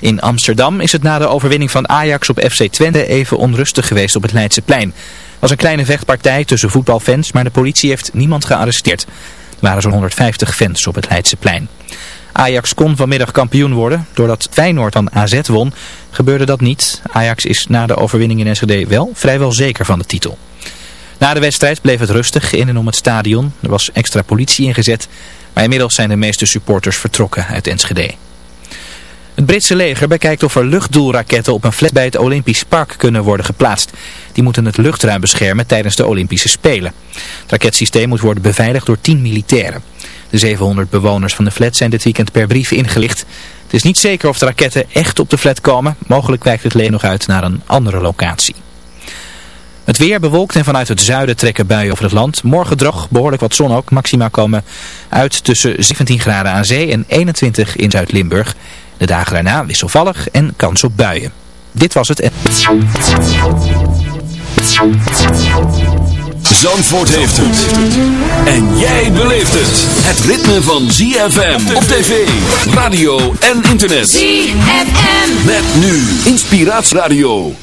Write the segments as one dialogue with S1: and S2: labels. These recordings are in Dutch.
S1: In Amsterdam is het na de overwinning van Ajax op FC Twente even onrustig geweest op het Leidseplein. Er was een kleine vechtpartij tussen voetbalfans, maar de politie heeft niemand gearresteerd. Er waren zo'n 150 fans op het Leidseplein. Ajax kon vanmiddag kampioen worden. Doordat Feyenoord dan AZ won, gebeurde dat niet. Ajax is na de overwinning in Enschede wel vrijwel zeker van de titel. Na de wedstrijd bleef het rustig in en om het stadion. Er was extra politie ingezet, maar inmiddels zijn de meeste supporters vertrokken uit Enschede. Het Britse leger bekijkt of er luchtdoelraketten op een flat bij het Olympisch Park kunnen worden geplaatst. Die moeten het luchtruim beschermen tijdens de Olympische Spelen. Het raketsysteem moet worden beveiligd door 10 militairen. De 700 bewoners van de flat zijn dit weekend per brief ingelicht. Het is niet zeker of de raketten echt op de flat komen. Mogelijk wijkt het leger nog uit naar een andere locatie. Het weer bewolkt en vanuit het zuiden trekken buien over het land. Morgen droog, behoorlijk wat zon ook. Maxima komen uit tussen 17 graden aan zee en 21 in Zuid-Limburg. De dagen daarna wisselvallig en kans op buien. Dit was het.
S2: Zandvoort heeft het. En jij beleeft het. Het ritme van ZFM op tv, radio en internet.
S3: ZFM.
S2: Met nu Inspiratieradio.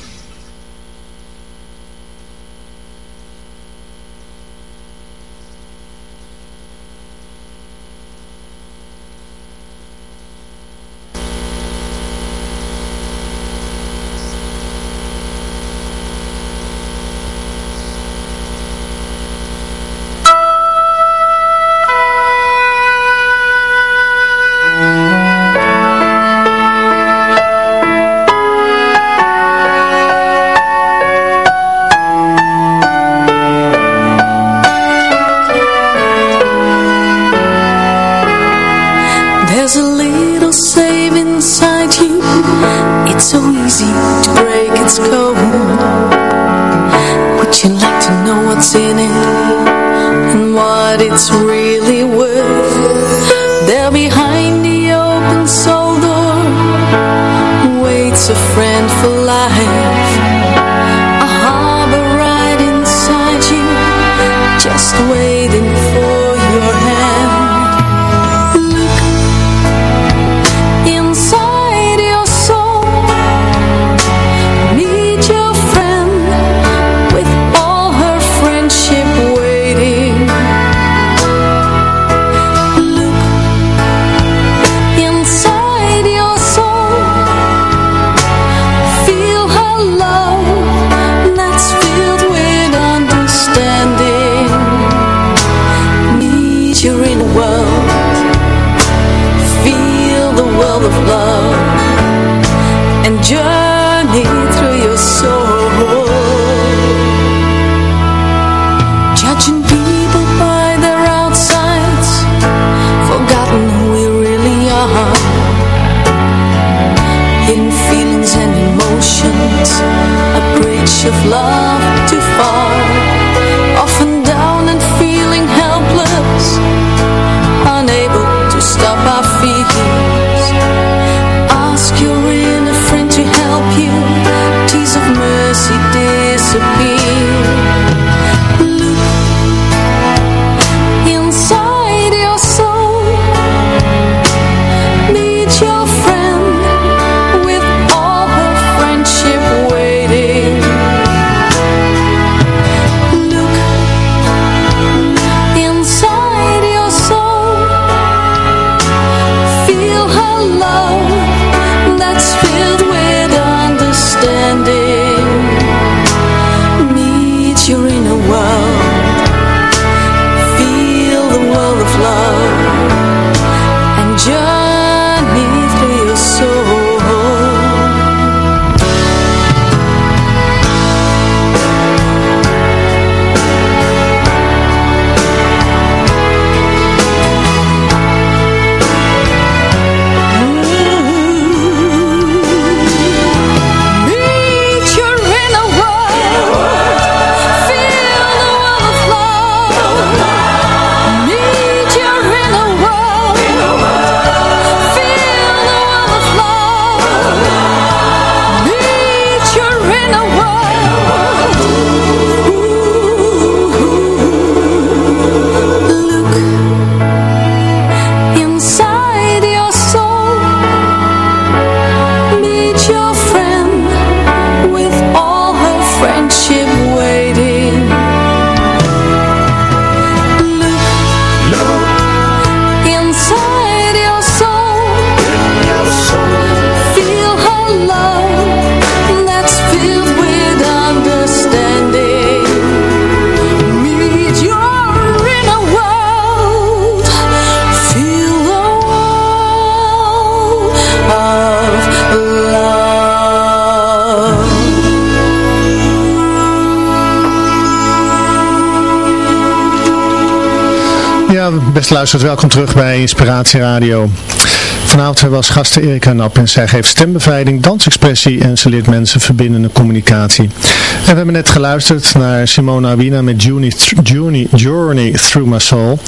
S4: Easy to break its code Would you like to know what's in it
S3: beste luisteraars, welkom terug bij Inspiratie Radio. Vanavond als gasten Erika Nap en zij geeft stembevrijding, dansexpressie en ze leert mensen verbindende communicatie. En we hebben net geluisterd naar Simona Awina met Journey, Through My Soul.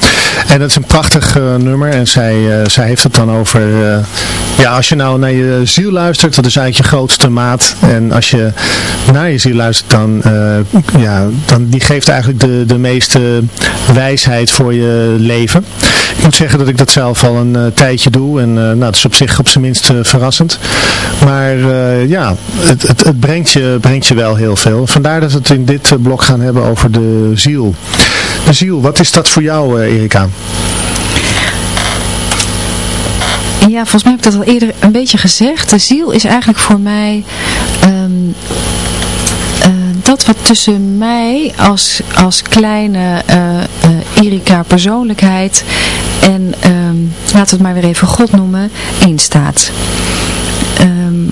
S3: En dat is een prachtig uh, nummer en zij, uh, zij heeft het dan over, uh, ja als je nou naar je ziel luistert, dat is eigenlijk je grootste maat. En als je naar je ziel luistert, dan, ja, dan die geeft eigenlijk de, de meeste wijsheid voor je leven. Ik moet zeggen dat ik dat zelf al een tijdje doe en nou, dat is op zich op zijn minst verrassend. Maar ja, het, het, het, brengt, je, brengt je wel heel veel. Vandaar dat we het in dit blok gaan hebben over de ziel. De ziel, wat is dat voor jou Erika?
S5: Ja, volgens mij heb ik dat al eerder een beetje gezegd. De ziel is eigenlijk voor mij uh, dat wat tussen mij als, als kleine uh, Erika persoonlijkheid en, um, laten we het maar weer even God noemen, instaat. Um,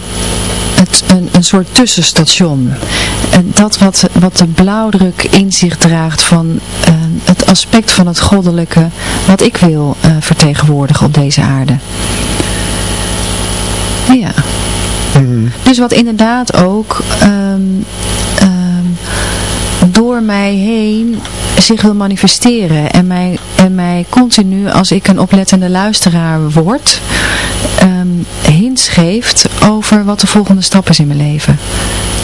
S5: het, een, een soort tussenstation. En dat wat, wat de blauwdruk in zich draagt van uh, het aspect van het goddelijke wat ik wil uh, vertegenwoordigen op deze aarde. Ja. Mm -hmm. Dus wat inderdaad ook um, um, door mij heen zich wil manifesteren en mij, en mij continu, als ik een oplettende luisteraar word, um, hints geeft over wat de volgende stap is in mijn leven.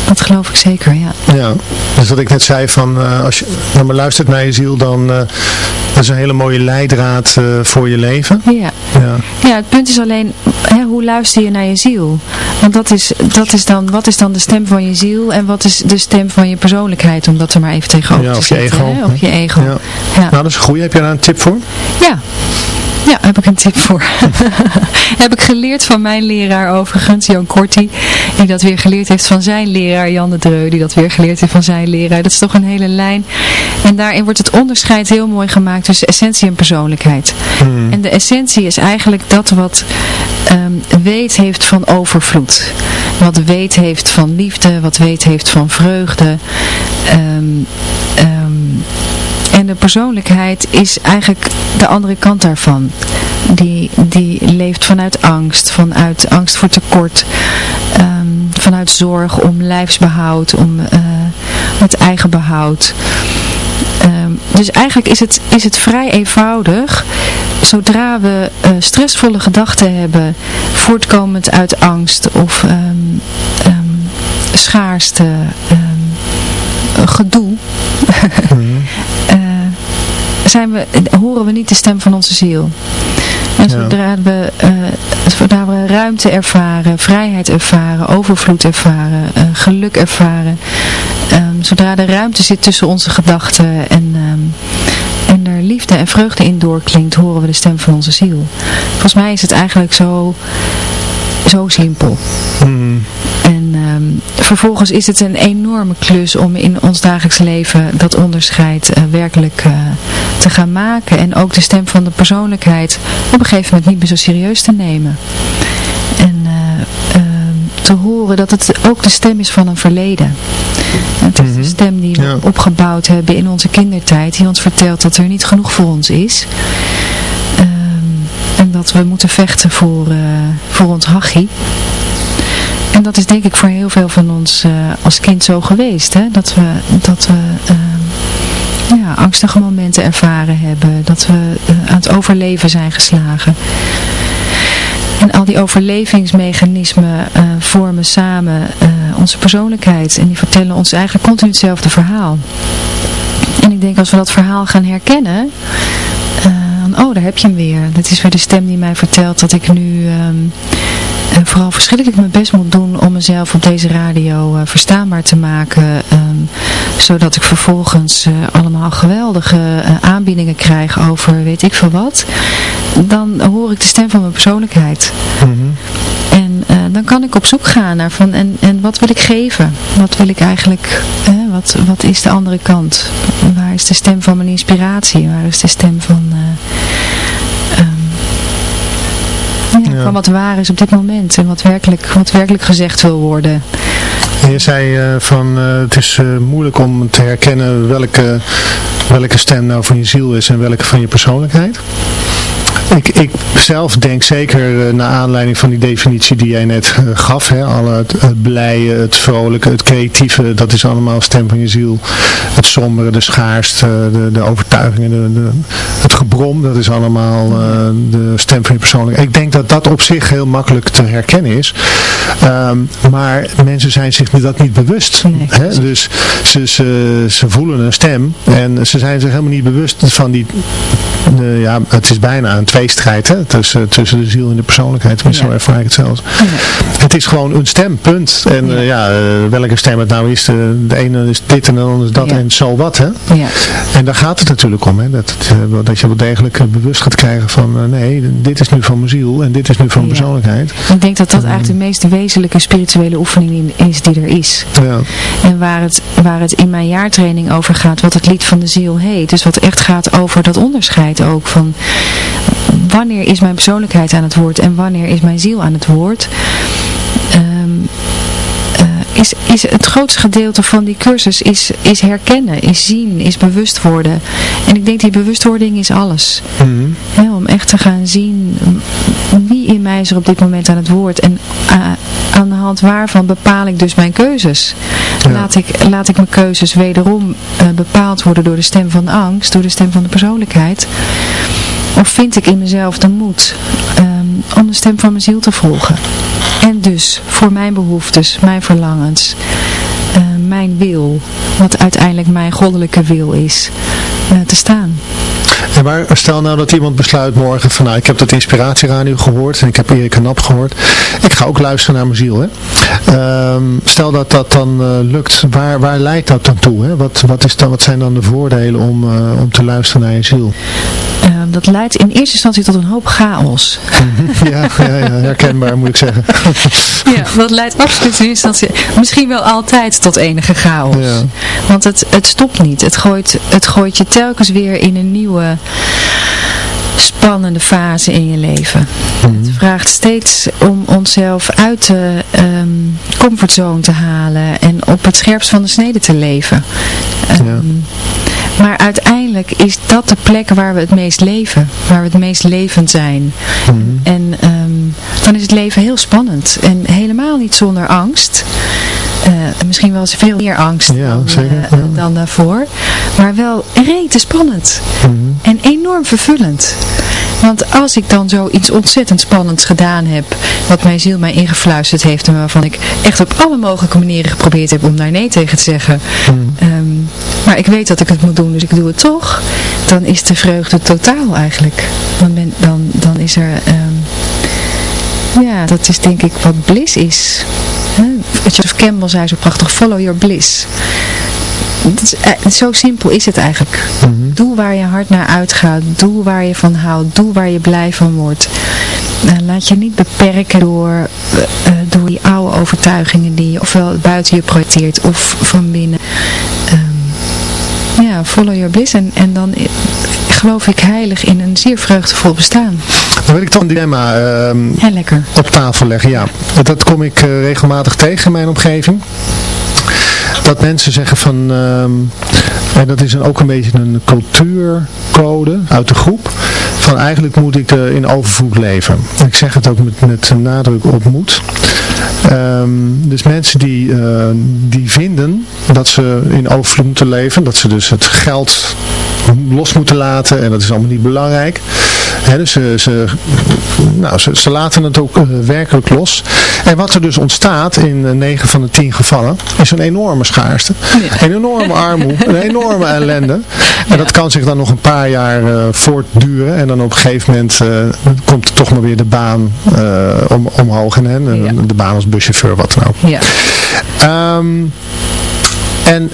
S5: Dat geloof ik zeker, ja.
S3: Ja, dus wat ik net zei van, uh, als je naar me luistert naar je ziel, dan uh, dat is een hele mooie leidraad uh, voor je leven.
S5: Ja. ja. Ja, het punt is alleen, hè, hoe luister je naar je ziel? Want dat is, dat is dan, wat is dan de stem van je ziel en wat is de stem van je persoonlijkheid, om dat er maar even tegenover
S3: ja,
S5: te
S3: of je
S5: zetten.
S3: ego.
S5: Hè? Of je ego.
S3: Ja.
S5: Ja.
S3: Nou, dat is goed. Heb je daar een tip voor?
S5: Ja. Ja, heb ik een tip voor. heb ik geleerd van mijn leraar overigens, Jan Korti. Die dat weer geleerd heeft van zijn leraar, Jan de Dreu. Die dat weer geleerd heeft van zijn leraar. Dat is toch een hele lijn. En daarin wordt het onderscheid heel mooi gemaakt tussen essentie en persoonlijkheid.
S3: Hmm.
S5: En de essentie is eigenlijk dat wat um, weet heeft van overvloed. Wat weet heeft van liefde. Wat weet heeft van vreugde. Um, um, en de persoonlijkheid is eigenlijk de andere kant daarvan. Die, die leeft vanuit angst, vanuit angst voor tekort, um, vanuit zorg om lijfsbehoud, om uh, het eigen behoud. Um, dus eigenlijk is het, is het vrij eenvoudig. Zodra we uh, stressvolle gedachten hebben, voortkomend uit angst of um, schaarste, gedoe. Zijn we, horen we niet de stem van onze ziel. En zodra, we, uh, zodra we ruimte ervaren, vrijheid ervaren, overvloed ervaren, uh, geluk ervaren, um, zodra er ruimte zit tussen onze gedachten en, um, en er liefde en vreugde in doorklinkt, horen we de stem van onze ziel. Volgens mij is het eigenlijk zo, zo simpel.
S3: Mm.
S5: En um, vervolgens is het een enorme klus om in ons dagelijks leven dat onderscheid uh, werkelijk uh, te gaan maken. En ook de stem van de persoonlijkheid op een gegeven moment niet meer zo serieus te nemen. En uh, te horen dat het ook de stem is van een verleden. Het is de stem die we
S3: Ja.
S5: opgebouwd hebben in onze kindertijd. Die ons vertelt dat er niet genoeg voor ons is. Ehm, en dat we moeten vechten voor, uh, voor ons hachie. En dat is denk ik voor heel veel van ons uh, als kind zo geweest. Hè? Dat we, dat we uh, ja, angstige momenten ervaren hebben. Dat we uh, aan het overleven zijn geslagen. En al die overlevingsmechanismen vormen samen onze persoonlijkheid. En die vertellen ons eigenlijk continu hetzelfde verhaal. En ik denk als we dat verhaal gaan herkennen oh, daar heb je hem weer. Dat is weer de stem die mij vertelt dat ik nu um, vooral verschrikkelijk mijn best moet doen om mezelf op deze radio uh, verstaanbaar te maken. Um, zodat ik vervolgens uh, allemaal geweldige uh, aanbiedingen krijg over weet ik veel wat. Dan hoor ik de stem van mijn persoonlijkheid.
S3: Mm -hmm.
S5: En uh, dan kan ik op zoek gaan naar van en, en wat wil ik geven? Wat wil ik eigenlijk, uh, wat, wat is de andere kant? Waar is de stem van mijn inspiratie? Waar is de stem van, uh, ja, van wat waar is op dit moment en wat werkelijk, wat werkelijk gezegd wil worden.
S3: je zei uh, van het is moeilijk om te herkennen welke, welke stem nou van je ziel is en welke van je persoonlijkheid. Ik, ik zelf denk zeker uh, naar aanleiding van die definitie die jij net uh, gaf. Hè, alle het, het blije, het vrolijke, het creatieve, dat is allemaal stem van je ziel. Het sombere, de schaarste, de, de overtuigingen, de, de, het gebrom, dat is allemaal uh, de stem van je persoonlijkheid. Ik denk dat dat op zich heel makkelijk te herkennen is. Um, maar mensen zijn zich dat niet bewust.
S5: Nee.
S3: Hè? Dus ze, ze, ze voelen een stem en ze zijn zich helemaal niet bewust van die, de, ja, het is bijna een tweestrijd hè, tussen, tussen de ziel en de persoonlijkheid. Ja. zo ervaar ik het zelfs. Ja. Het is gewoon een stem, punt. En ja, uh, ja uh, welke stem het nou is, de, de, ene is dit en de andere is dat en zo wat. Hè?
S5: Ja.
S3: En daar gaat het natuurlijk om. Hè? Dat, het, dat je wel degelijk bewust gaat krijgen van nee, dit is nu van mijn ziel en dit is nu van mijn persoonlijkheid.
S5: Ik denk dat dat eigenlijk de meest wezenlijke spirituele oefening is die er is.
S3: Ja.
S5: En waar het, waar het in mijn jaartraining over gaat, wat het lied van de ziel heet. Dus wat echt gaat over dat onderscheid ook van wanneer is mijn persoonlijkheid aan het woord en wanneer is mijn ziel aan het woord. Uh, is, is het grootste gedeelte van die cursus is, is herkennen, is zien, is bewust worden. En ik denk die bewustwording is alles.
S3: Mm -hmm.
S5: He, om echt te gaan zien wie in mij is er op dit moment aan het woord. En uh, aan de hand waarvan bepaal ik dus mijn keuzes. Ja. Laat, ik, laat ik mijn keuzes wederom uh, bepaald worden door de stem van de angst, door de stem van de persoonlijkheid. Of vind ik in mezelf de moed um, om de stem van mijn ziel te volgen. En dus voor mijn behoeftes, mijn verlangens, uh, mijn wil, wat uiteindelijk mijn goddelijke wil is, uh, te staan.
S3: En maar stel nou dat iemand besluit morgen van nou ik heb dat inspiratieradio gehoord en ik heb Erik Knap gehoord. Ik ga ook luisteren naar mijn ziel. Hè? Um, stel dat dat dan uh, lukt, waar, waar leidt dat dan toe? Hè? Wat, wat, is dan, wat zijn dan de voordelen om, om te luisteren naar je ziel?
S5: Dat leidt in eerste instantie tot een hoop chaos.
S3: ja, ja, ja, herkenbaar moet ik zeggen.
S5: ja, dat leidt absoluut in eerste instantie, misschien wel altijd tot enige chaos.
S3: Ja.
S5: Want het, het stopt niet. Het gooit, het gooit je telkens weer in een nieuwe spannende fase in je leven.
S3: Mhm.
S5: Het vraagt steeds om onszelf uit de um, comfortzone te halen en op het scherpst van de snede te leven. Um,
S3: Ja.
S5: Maar uiteindelijk is dat de plek waar we het meest leven, waar we het meest levend zijn.
S3: Mhm.
S5: En um, dan is het leven heel spannend en helemaal niet zonder angst. Uh, misschien wel eens veel meer angst
S3: Ja,
S5: dan,
S3: zeker,
S5: uh,
S3: ja.
S5: dan daarvoor. Maar wel rete spannend.
S3: Mhm.
S5: En enorm vervullend. Want als ik dan zoiets ontzettend spannends gedaan heb, wat mijn ziel mij ingefluisterd heeft en waarvan ik echt op alle mogelijke manieren geprobeerd heb om daar nee tegen te zeggen.
S3: Mhm.
S5: Um, maar ik weet dat ik het moet doen, dus ik doe het toch. Dan is de vreugde totaal eigenlijk. Dan, ben, dan, dan is er... Um, ja, dat is denk ik wat bliss is. Joseph Campbell zei zo prachtig, follow your bliss. Is, uh, zo simpel is het eigenlijk.
S3: Mhm.
S5: Doe waar je hart naar uitgaat. Doe waar je van houdt. Doe waar je blij van wordt. Uh, laat je niet beperken door, uh, door die oude overtuigingen die je ofwel buiten je projecteert of van binnen. Um, ja, follow your bliss. En, en dan geloof ik heilig in een zeer vreugdevol bestaan.
S3: Dan wil ik dan een dilemma
S5: lekker.
S3: op tafel leggen. Ja, dat kom ik regelmatig tegen in mijn omgeving. Dat mensen zeggen van, um, en dat is een, ook een beetje een cultuurcode uit de groep, van eigenlijk moet ik uh, in overvloed leven. Ik zeg het ook met, met nadruk op moet. Um, dus mensen die, uh, die vinden dat ze in overvloed moeten leven, dat ze dus het geld los moeten laten en dat is allemaal niet belangrijk. He, dus ze, ze, nou, ze, ze laten het ook uh, werkelijk los. En wat er dus ontstaat in uh, 9 van de 10 gevallen is een enorme schaarste.
S5: Ja.
S3: Een enorme armoede, een enorme ellende. En ja. dat kan zich dan nog een paar jaar voortduren. En dan op een gegeven moment komt er toch maar weer de baan om, omhoog. En, en
S5: ja.
S3: de baan als buschauffeur, wat dan ook.
S5: Ja.
S3: Um, en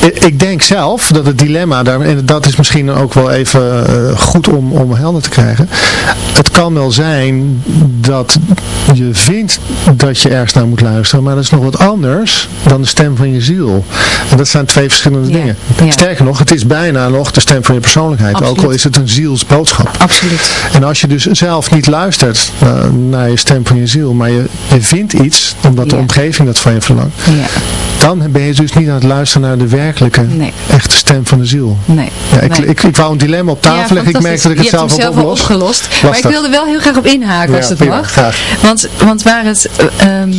S3: ik denk zelf dat het dilemma, daar, en dat is misschien ook wel even uh, goed om, om helder te krijgen. Het kan wel zijn dat je vindt dat je ergens naar moet luisteren, maar dat is nog wat anders dan de stem van je ziel. En dat zijn twee verschillende
S5: Ja,
S3: dingen.
S5: ja.
S3: Sterker nog, het is bijna nog de stem van je persoonlijkheid, ook
S5: Absoluut.
S3: al is het een zielsboodschap.
S5: Absoluut.
S3: En als je dus zelf niet luistert uh, naar je stem van je ziel, maar je, je vindt iets, omdat de omgeving dat van je verlangt,
S5: Ja,
S3: dan ben je dus niet aan het luisteren naar de
S5: Nee.
S3: echte stem van de ziel.
S5: nee.
S3: Ja, ik,
S5: nee.
S3: ik, ik wou een dilemma op tafel leggen, ik merkte dat ik het zelf ook oplos.
S5: zelf al opgelost. Maar ik wilde wel heel graag op inhaken als het
S3: prima,
S5: mag.
S3: graag.
S5: Want, want waar, het, eh, ehm,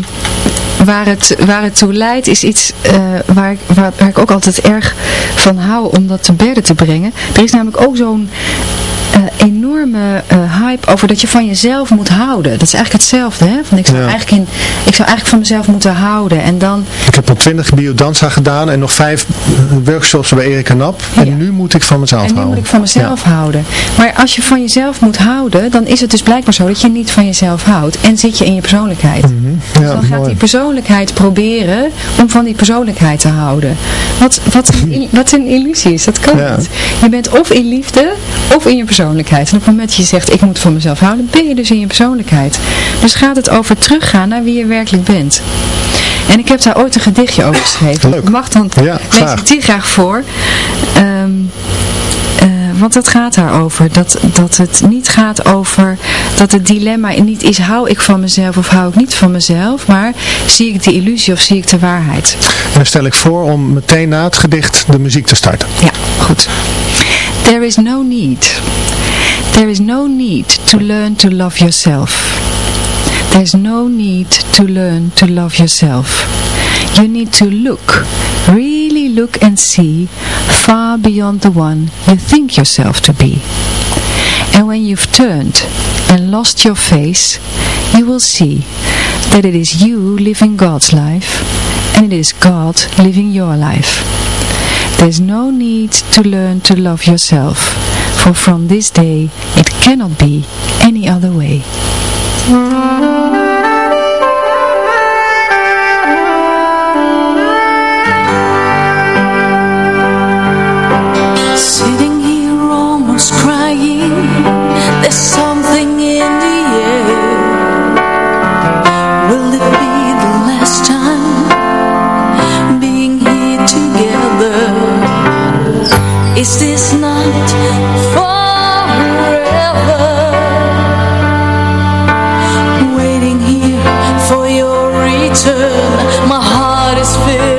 S5: waar, het, waar het toe leidt is iets eh, waar, ik, waar, waar ik ook altijd erg van hou om dat te bedden te brengen. Er is namelijk ook zo'n eh, enorme eh, hype over dat je van jezelf moet houden. Dat is eigenlijk hetzelfde. Hè? Van ik, zou
S3: Ja.
S5: eigenlijk in, ik zou eigenlijk van mezelf moeten houden. En dan
S3: Ik heb al twintig biodanza gedaan en nog vijf eh, workshops bij Erika Nap. En nu moet ik van mezelf
S5: En nu
S3: houden.
S5: moet ik van mezelf houden. Maar als je van jezelf moet houden, dan is het dus blijkbaar zo dat je niet van jezelf houdt. En zit je in je persoonlijkheid. Dus
S3: ja
S5: dan gaat
S3: mooi.
S5: die persoonlijkheid proberen om van die persoonlijkheid te houden. Wat, wat, wat een illusie is, dat kan niet. Je bent of in liefde, of in je persoonlijkheid. En op moment dat je zegt, ik moet van mezelf houden, ben je dus in je persoonlijkheid. Dus gaat het over teruggaan naar wie je werkelijk bent. En ik heb daar ooit een gedichtje over geschreven.
S3: Leuk.
S5: Mag dan,
S3: Ja,
S5: lees ik die graag voor. Eh, want het gaat daarover. Dat, dat het niet gaat over dat het dilemma niet is hou ik van mezelf of hou ik niet van mezelf. Maar zie ik de illusie of zie ik de waarheid.
S3: En dan stel ik voor om meteen na het gedicht de muziek te starten.
S5: Ja, goed. There is no need. There is no need to learn to love yourself. There's no need to learn to love yourself. You need to look, really look and see far beyond the one you think yourself to be. And when you've turned and lost your face, you will see that it is you living God's life and it is God living your life. There's no need to learn to love yourself, for from this day it cannot be any other way.
S4: Return. My heart is filled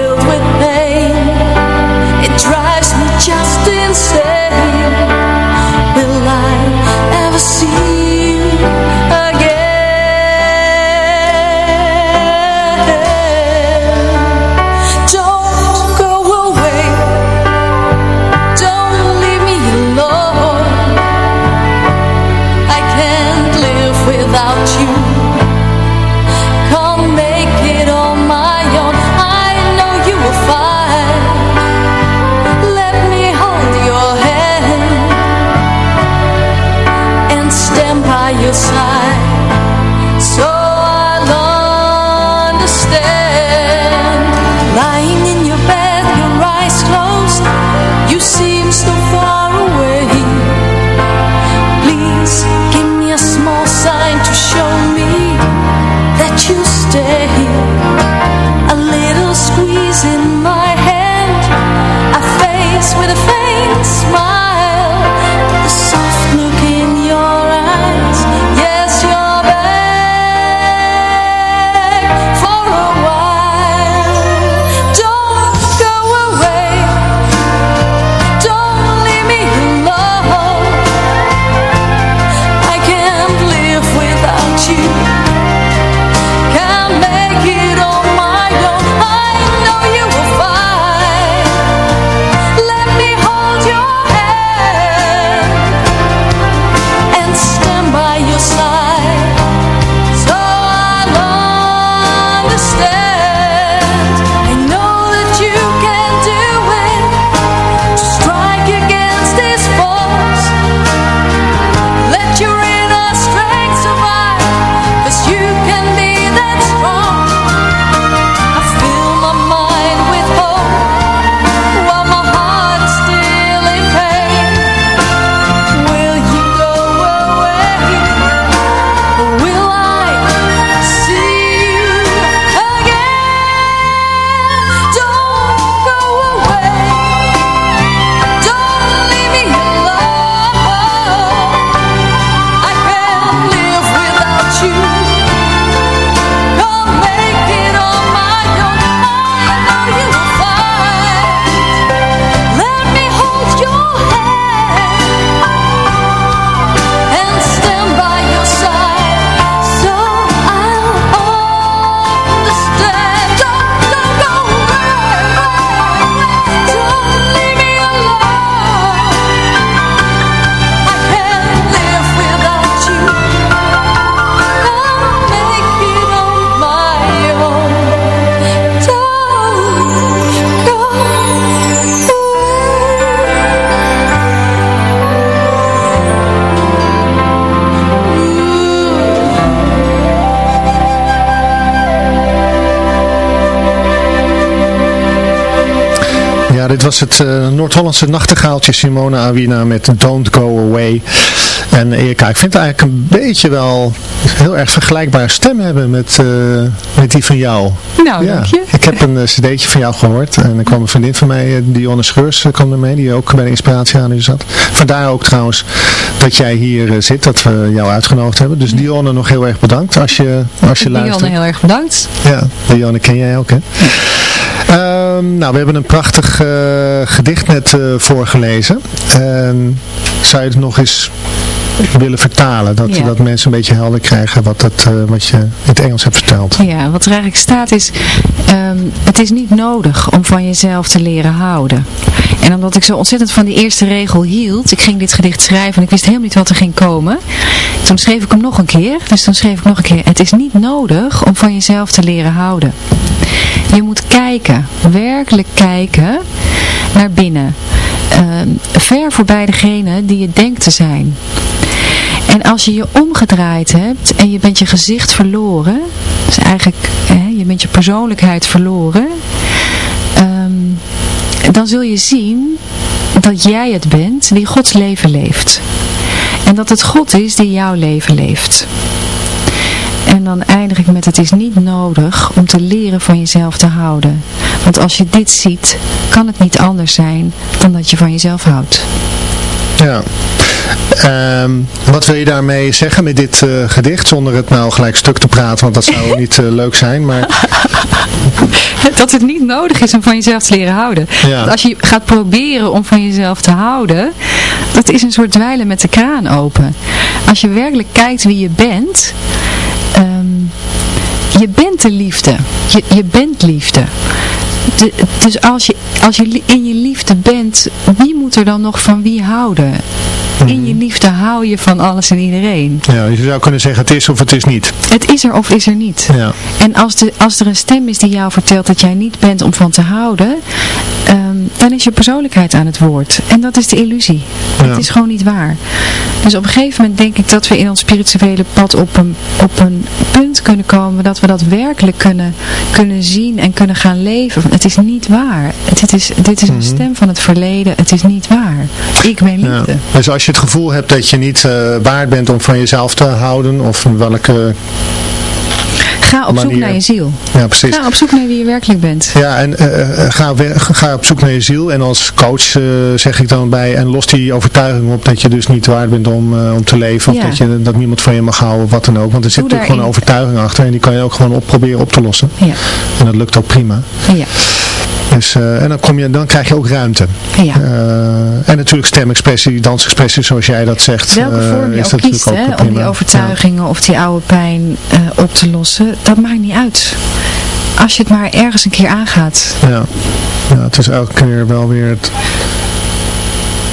S3: Dit was het uh, Noord-Hollandse nachtegaaltje Simona Awina met Don't Go Away. En Erika, ik vind het eigenlijk een beetje wel heel erg vergelijkbare stem hebben met, uh, met die van jou.
S5: Nou,
S3: ja.
S5: dank je.
S3: Ik heb een cd'tje van jou gehoord en er kwam een vriendin van mij, Dionne Scheurs, kwam er mee, die ook bij de Inspiratie aan zat. Vandaar ook trouwens dat jij hier zit, dat we jou uitgenodigd hebben. Dus Dionne nog heel erg bedankt als je, als je luistert.
S5: Dionne heel erg bedankt.
S3: Ja, Dionne ken jij ook hè? Nou, we hebben een prachtig uh, gedicht net uh, voorgelezen. En zou je het nog eens willen vertalen? Dat,
S5: Ja.
S3: dat mensen een beetje helder krijgen wat, het, uh, wat je in het Engels hebt verteld.
S5: Ja, wat er eigenlijk staat is, ehm, het is niet nodig om van jezelf te leren houden. En omdat ik zo ontzettend van die eerste regel hield, ik ging dit gedicht schrijven en ik wist helemaal niet wat er ging komen. Toen schreef ik hem nog een keer, dus toen schreef ik nog een keer, het is niet nodig om van jezelf te leren houden. Je moet kijken, werkelijk kijken naar binnen. Ehm, ver voorbij degene die je denkt te zijn. En als je je omgedraaid hebt en je bent je gezicht verloren, dus eigenlijk hè, je bent je persoonlijkheid verloren, um, dan zul je zien dat jij het bent die Gods leven leeft. En dat het God is die jouw leven leeft. En dan eindig ik met het is niet nodig om te leren van jezelf te houden. Want als je dit ziet, kan het niet anders zijn dan dat je van jezelf houdt.
S3: Ja. Um, wat wil je daarmee zeggen met dit uh, gedicht, zonder het nou gelijk stuk te praten, want dat zou niet uh, leuk zijn, maar...
S5: dat het niet nodig is om van jezelf te leren houden.
S3: Ja.
S5: Als je gaat proberen om van jezelf te houden, dat is een soort dweilen met de kraan open. Als je werkelijk kijkt wie je bent, um, je bent de liefde. Je, je bent liefde. De, dus als je, als je in je liefde bent, wie moet er dan nog van wie houden? In je liefde hou je van alles en iedereen.
S3: Ja, je zou kunnen zeggen het is of het is niet.
S5: Het is er of is er niet.
S3: Ja.
S5: En als, de, als er een stem is die jou vertelt dat jij niet bent om van te houden, um, dan is je persoonlijkheid aan het woord. En dat is de illusie.
S3: Ja.
S5: Het is gewoon niet waar. Dus op een gegeven moment denk ik dat we in ons spirituele pad op een, op een punt kunnen komen dat we dat werkelijk kunnen, kunnen zien en kunnen gaan leven. Het is niet waar. Dit is, dit is een
S3: Mhm.
S5: stem van het verleden. Het is niet waar. Ik ben liefde.
S3: Ja. Dus als je het gevoel hebt dat je niet uh, waard bent om van jezelf te houden, of welke...
S5: Ga op
S3: manier.
S5: zoek naar je ziel.
S3: Ja, precies.
S5: Ga op zoek naar wie je werkelijk bent.
S3: Ja, en uh, ga, ga op zoek naar je ziel. En als coach uh, zeg ik dan bij, en los die overtuiging op dat je dus niet waard bent om, uh, om te leven. Of
S5: Ja.
S3: dat, je, dat niemand van je mag houden, wat dan ook. Want er zit
S5: Doe
S3: natuurlijk gewoon een overtuiging achter. En die kan je ook gewoon op, proberen op te lossen.
S5: Ja.
S3: En dat lukt ook prima.
S5: Ja.
S3: Dus, en dan, kom je, dan krijg je ook ruimte.
S5: Ja.
S3: Uh, en natuurlijk stemexpressie, dansexpressie zoals jij dat zegt.
S5: Welke
S3: uh,
S5: vorm je
S3: is
S5: ook
S3: dat
S5: kiest hè,
S3: ook
S5: om die overtuigingen of die oude pijn op te lossen, dat maakt niet uit. Als je het maar ergens een keer aangaat.
S3: Ja. ja het is elke keer wel weer het...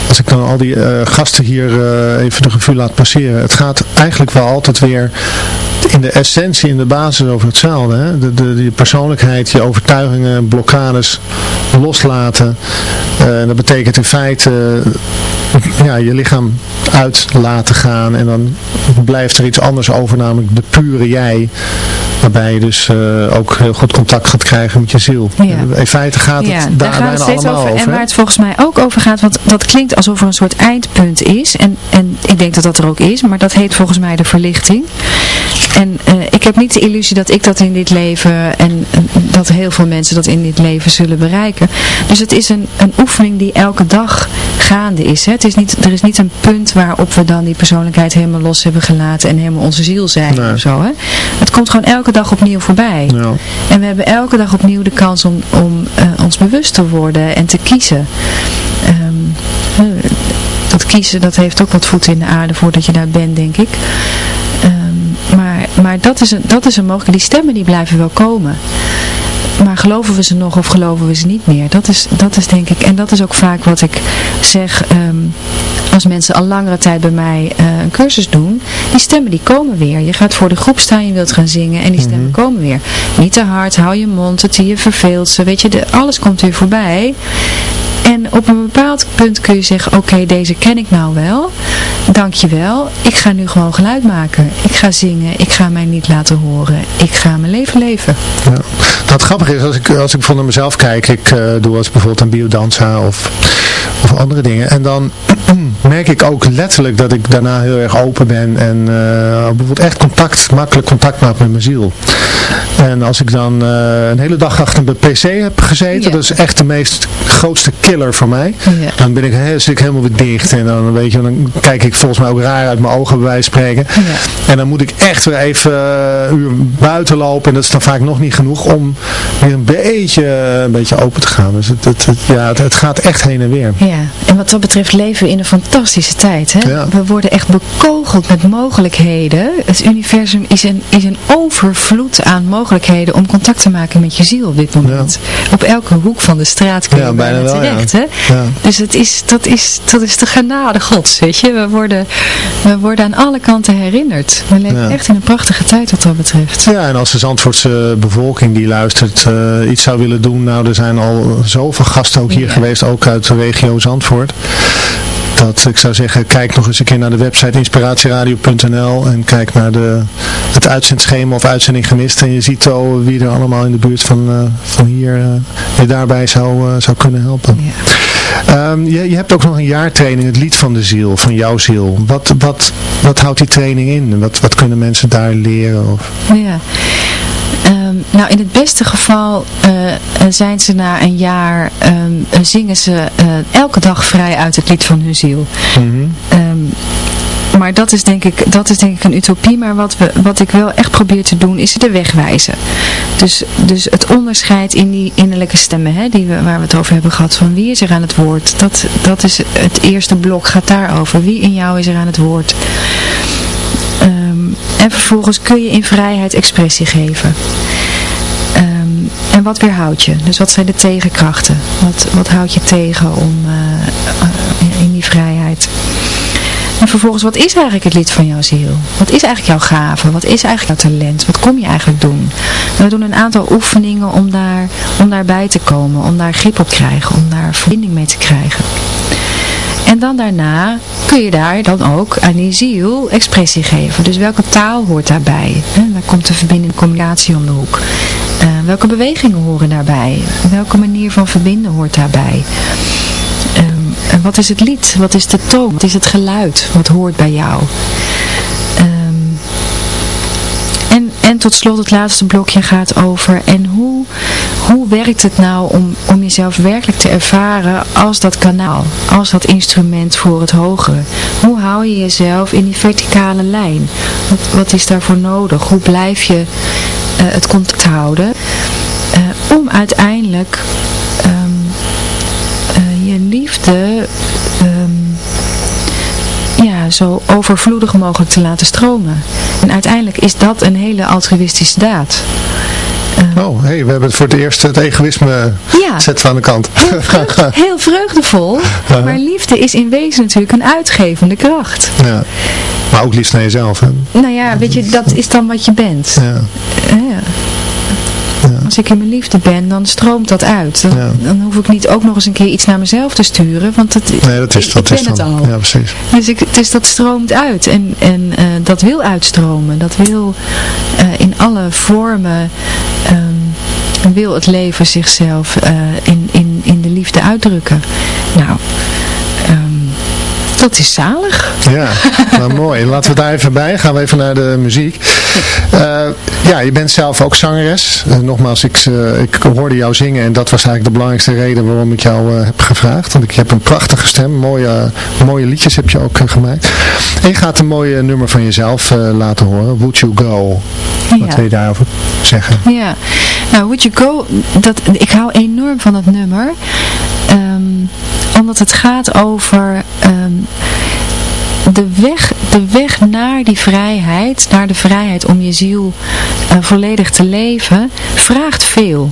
S3: Als ik dan al die uh, gasten hier uh, even de revue laat passeren. Het gaat eigenlijk wel altijd weer in de essentie, in de basis over hetzelfde. Hè? De, de, je persoonlijkheid, je overtuigingen, blokkades loslaten. Uh, dat betekent in feite ja, je lichaam uit laten gaan. En dan blijft er iets anders over, namelijk de pure jij. Waarbij je dus uh, ook heel goed contact gaat krijgen met je ziel.
S5: Ja.
S3: In feite gaat het
S5: ja,
S3: daar,
S5: daar gaat het steeds
S3: allemaal
S5: over.
S3: over.
S5: En waar het volgens mij ook over gaat, want dat klinkt alsof er een soort eindpunt is. En, en ik denk dat dat er ook is, maar dat heet volgens mij de verlichting. En uh, ik heb niet de illusie dat ik dat in dit leven en, en dat heel veel mensen dat in dit leven zullen bereiken. Dus het is een, een oefening die elke dag gaande is. Hè? Het is niet, er is niet een punt waarop we dan die persoonlijkheid helemaal los hebben gelaten en helemaal onze ziel zijn
S3: Nee.
S5: of zo. Hè? Het komt gewoon elke dag opnieuw voorbij.
S3: Ja.
S5: En we hebben elke dag opnieuw de kans om, om uh, ons bewust te worden en te kiezen. Um, uh, dat kiezen, dat heeft ook wat voeten in de aarde voordat je daar bent, denk ik. Um, maar maar dat, is een, dat is een mogelijkheid. Die stemmen die blijven wel komen. Maar geloven we ze nog of geloven we ze niet meer? Dat is, dat is denk ik, en dat is ook vaak wat ik zeg um, als mensen al langere tijd bij mij uh, een cursus doen. Die stemmen die komen weer. Je gaat voor de groep staan, je wilt gaan zingen en die stemmen mm -hmm. komen weer. Niet te hard, hou je mond, het je verveelt ze. Weet je, de, alles komt weer voorbij. En op een bepaald punt kun je zeggen, oké, deze ken ik nou wel. Dankjewel. Ik ga nu gewoon geluid maken. Ik ga zingen. Ik ga mij niet laten horen. Ik ga mijn leven leven.
S3: Ja. Het grappige is, als ik, als ik naar mezelf kijk, ik uh, doe als bijvoorbeeld een biodanza of, of andere dingen. En dan merk ik ook letterlijk dat ik daarna heel erg open ben en uh, bijvoorbeeld echt contact, makkelijk contact maak met mijn ziel. En als ik dan uh, een hele dag achter mijn pc heb gezeten, dat is echt de meest grootste killer voor mij. Dan ben ik, he, zit ik helemaal weer dicht en dan, weet je, dan kijk ik volgens mij ook raar uit mijn ogen bij wijze van spreken. En dan moet ik echt weer even een uur buiten lopen en dat is dan vaak nog niet genoeg om weer een beetje, een beetje open te gaan. Dus het, het, het ja, het, het, gaat echt heen en weer.
S5: Ja, en wat dat betreft leven we in een fantastische tijd. Hè? We worden echt bekogeld met mogelijkheden. Het universum is een, is een overvloed aan mogelijkheden om contact te maken met je ziel op dit moment. Op elke hoek van de straat kun je ja, bijna wel, terecht. Hè? Dus het is, dat, is, dat is de genade gods, weet je. We worden, we worden aan alle kanten herinnerd. We leven echt in een prachtige tijd wat dat betreft.
S3: Ja, en als de Zandvoortse bevolking die luistert uh, iets zou willen doen. Nou, er zijn al zoveel gasten ook hier geweest, ook uit de regio Zandvoort dat ik zou zeggen, kijk nog eens een keer naar de website inspiratieradio.nl en kijk naar de, het uitzendschema of uitzending gemist. En je ziet al wie er allemaal in de buurt van, uh, van hier uh, je daarbij zou, uh, zou kunnen helpen. Ja. Um, je, je hebt ook nog een jaartraining, het lied van de ziel, van jouw ziel. Wat, wat, wat houdt die training in? Wat, wat kunnen mensen daar leren? Of?
S5: Ja. Um, nou, in het beste geval uh, zijn ze na een jaar, um, zingen ze uh, elke dag vrij uit het lied van hun ziel. Mm -hmm. um, maar dat is denk ik, dat is denk ik een utopie. Maar wat, we, wat ik wel echt probeer te doen is de weg wijzen. Dus, dus het onderscheid in die innerlijke stemmen hè, die we, waar we het over hebben gehad. Van wie is er aan het woord? Dat, dat is het eerste blok gaat daarover. Wie in jou is er aan het woord? En vervolgens kun je in vrijheid expressie geven. En wat weerhoudt je? Dus wat zijn de tegenkrachten? Wat, wat houdt je tegen om uh, in die vrijheid? En vervolgens, wat is eigenlijk het lied van jouw ziel? Wat is eigenlijk jouw gave? Wat is eigenlijk jouw talent? Wat kom je eigenlijk doen? En we doen een aantal oefeningen om, daar, om daarbij te komen, om daar grip op te krijgen, om daar verbinding mee te krijgen. En dan daarna kun je daar dan ook aan die ziel expressie geven. Dus welke taal hoort daarbij? Daar komt de verbindende communicatie om de hoek. Uh, welke bewegingen horen daarbij? Welke manier van verbinden hoort daarbij? Um, en wat is het lied? Wat is de toon? Wat is het geluid? Wat hoort bij jou? En, en tot slot het laatste blokje gaat over en hoe, hoe werkt het nou om, om jezelf werkelijk te ervaren als dat kanaal, als dat instrument voor het hogere. Hoe hou je jezelf in die verticale lijn? Wat, wat is daarvoor nodig? Hoe blijf je uh, het contact houden uh, om uiteindelijk um, uh, je liefde um, ja, zo overvloedig mogelijk te laten stromen. En uiteindelijk is dat een hele altruïstische daad.
S3: Oh, hey, we hebben het voor het eerst het egoïsme ja, zet aan de kant.
S5: Heel, vreugd, heel vreugdevol, maar liefde is in wezen natuurlijk een uitgevende kracht.
S3: Ja, maar ook liefst naar jezelf. Hè?
S5: Nou ja, weet je, dat is dan wat je bent. Ja. ja. Als ik in mijn liefde ben, dan stroomt dat uit. Dan, ja. dan, hoef ik niet ook nog eens een keer iets naar mezelf te sturen. Want het,
S3: nee, dat is, dat
S5: ik
S3: is
S5: ben
S3: dan.
S5: het al.
S3: Ja, precies.
S5: Dus, ik, dus dat stroomt uit. En, en uh, dat wil uitstromen. Dat wil uh, in alle vormen... Um, wil het leven zichzelf uh, in, in, in de liefde uitdrukken. Nou... Dat is zalig.
S3: Ja, nou mooi. Laten we daar even bij. Gaan we even naar de muziek. Uh, ja, je bent zelf ook zangeres. Uh, nogmaals, ik, uh, ik hoorde jou zingen en dat was eigenlijk de belangrijkste reden waarom ik jou heb gevraagd. Want ik heb een prachtige stem. Mooie, mooie liedjes heb je ook gemaakt. En je gaat een mooie nummer van jezelf laten horen. Would You Go? Ja. Wat wil je daarover zeggen?
S5: Ja, nou Would You Go, dat, ik hou enorm van het nummer. Um, omdat het gaat over um, de, weg, de weg naar die vrijheid, naar de vrijheid om je ziel uh, volledig te leven, vraagt veel.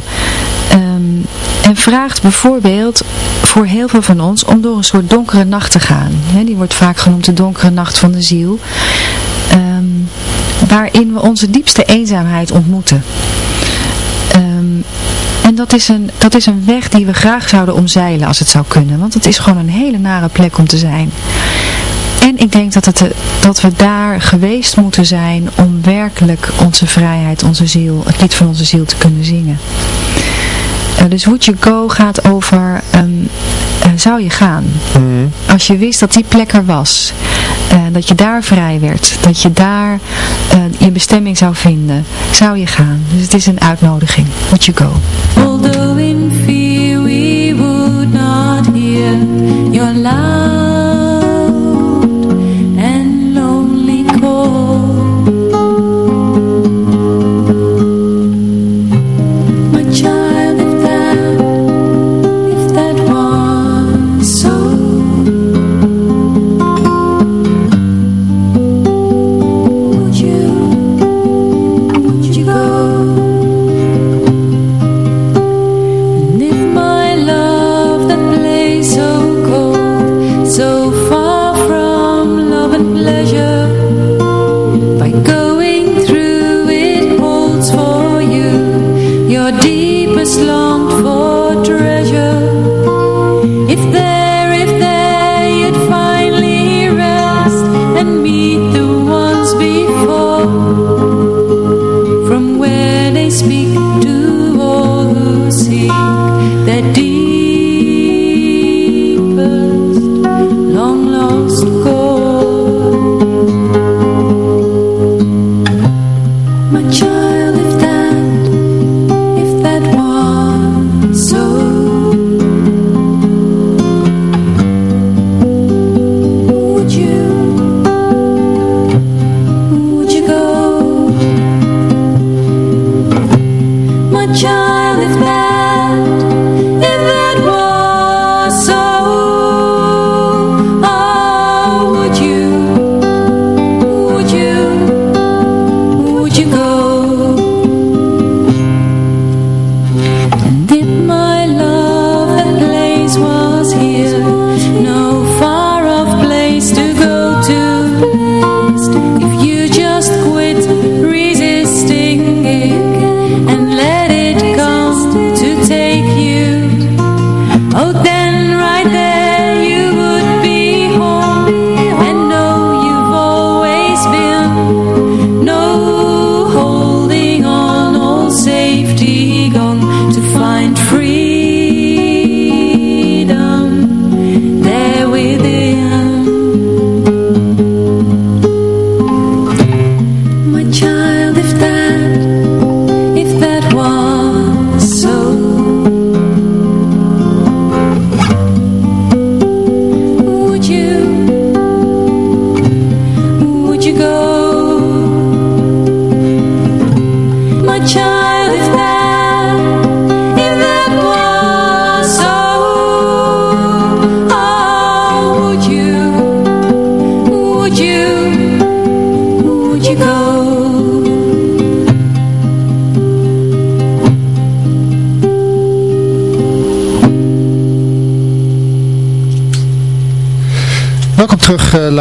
S5: Um, en vraagt bijvoorbeeld voor heel veel van ons om door een soort donkere nacht te gaan. Die wordt vaak genoemd de donkere nacht van de ziel. Waarin we onze diepste eenzaamheid ontmoeten. Um, en dat is, een, dat is een weg die we graag zouden omzeilen als het zou kunnen. Want het is gewoon een hele nare plek om te zijn. En ik denk dat, het, dat we daar geweest moeten zijn om werkelijk onze vrijheid, onze ziel, het lied van onze ziel te kunnen zingen. Uh, dus Would You Go gaat over, uh, zou je gaan?
S3: Mm.
S5: Als je wist dat die plek er was, uh, dat je daar vrij werd, dat je daar je bestemming zou vinden, zou je gaan. Dus het is een uitnodiging. Would You Go?
S4: Although in fear we would not hear your love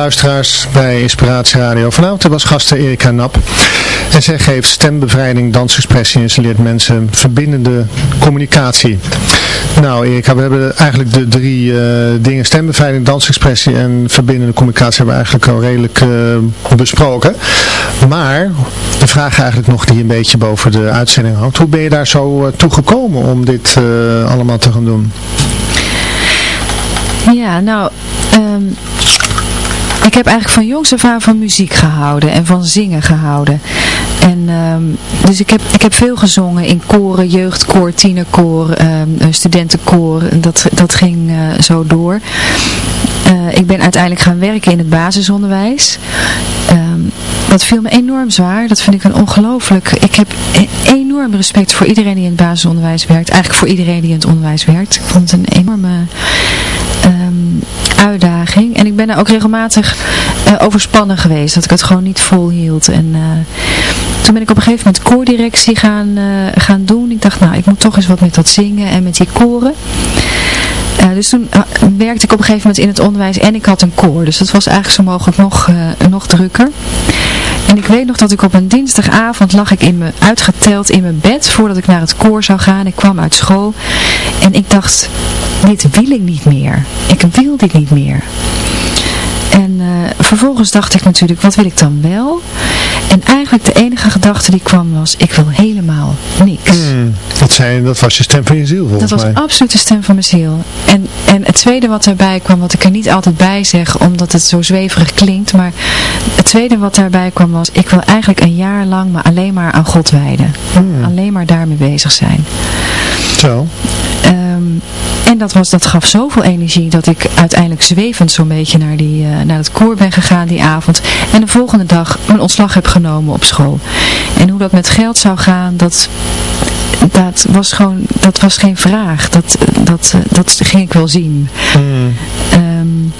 S3: luisteraars bij Inspiratie Radio. Vanavond was gasten Erika Nap. En zij geeft stembevrijding, dansexpressie en ze leert mensen verbindende communicatie. Nou Erika, we hebben eigenlijk de drie uh, dingen, stembevrijding, dansexpressie en verbindende communicatie hebben we eigenlijk al redelijk uh, besproken. Maar de vraag eigenlijk nog die een beetje boven de uitzending hangt. Hoe ben je daar zo toe gekomen om dit allemaal te gaan doen?
S5: Ja, nou... Um ik heb eigenlijk van jongs af aan van muziek gehouden en van zingen gehouden. En um, dus ik heb, ik heb veel gezongen in koren, jeugdkoor, tienerkoor, um, studentenkoor. Dat, dat ging uh, zo door. Uh, ik ben uiteindelijk gaan werken in het basisonderwijs. Um, dat viel me enorm zwaar. Dat vind ik een ongelooflijk... Ik heb e-, enorm respect voor iedereen die in het basisonderwijs werkt. Eigenlijk voor iedereen die in het onderwijs werkt. Ik vond het een enorme uitdaging. Ik ben er ook regelmatig uh, overspannen geweest. Dat ik het gewoon niet volhield. En uh, toen ben ik op een gegeven moment koordirectie gaan, uh, gaan doen. Ik dacht, nou, ik moet toch eens wat met dat zingen en met die koren. dus toen werkte ik op een gegeven moment in het onderwijs en ik had een koor. Dus dat was eigenlijk zo mogelijk nog, nog drukker. En ik weet nog dat ik op een dinsdagavond lag ik in me, uitgeteld in mijn bed voordat ik naar het koor zou gaan. Ik kwam uit school en ik dacht, dit wil ik niet meer. Ik wil dit niet meer. En uh, vervolgens dacht ik natuurlijk, wat wil ik dan wel? En eigenlijk de enige gedachte die kwam was, ik wil helemaal niks.
S3: Hmm, dat, zei, dat was je stem van je ziel volgens
S5: mij. Dat
S3: was
S5: absoluut de stem van mijn ziel. En, en het tweede wat daarbij kwam, wat ik er niet altijd bij zeg, omdat het zo zweverig klinkt, maar het tweede wat daarbij kwam was, ik wil eigenlijk een jaar lang me alleen maar aan God wijden. Hmm. Alleen maar daarmee bezig zijn.
S3: Zo.
S5: Um, en dat, was, dat gaf zoveel energie dat ik uiteindelijk zwevend zo'n beetje naar, die, uh, naar het koor ben gegaan die avond. En de volgende dag mijn ontslag heb genomen op school. En hoe dat met geld zou gaan, dat, dat was gewoon, dat was geen vraag. Dat, dat, uh, dat ging ik wel zien.
S3: Mm.
S5: Um,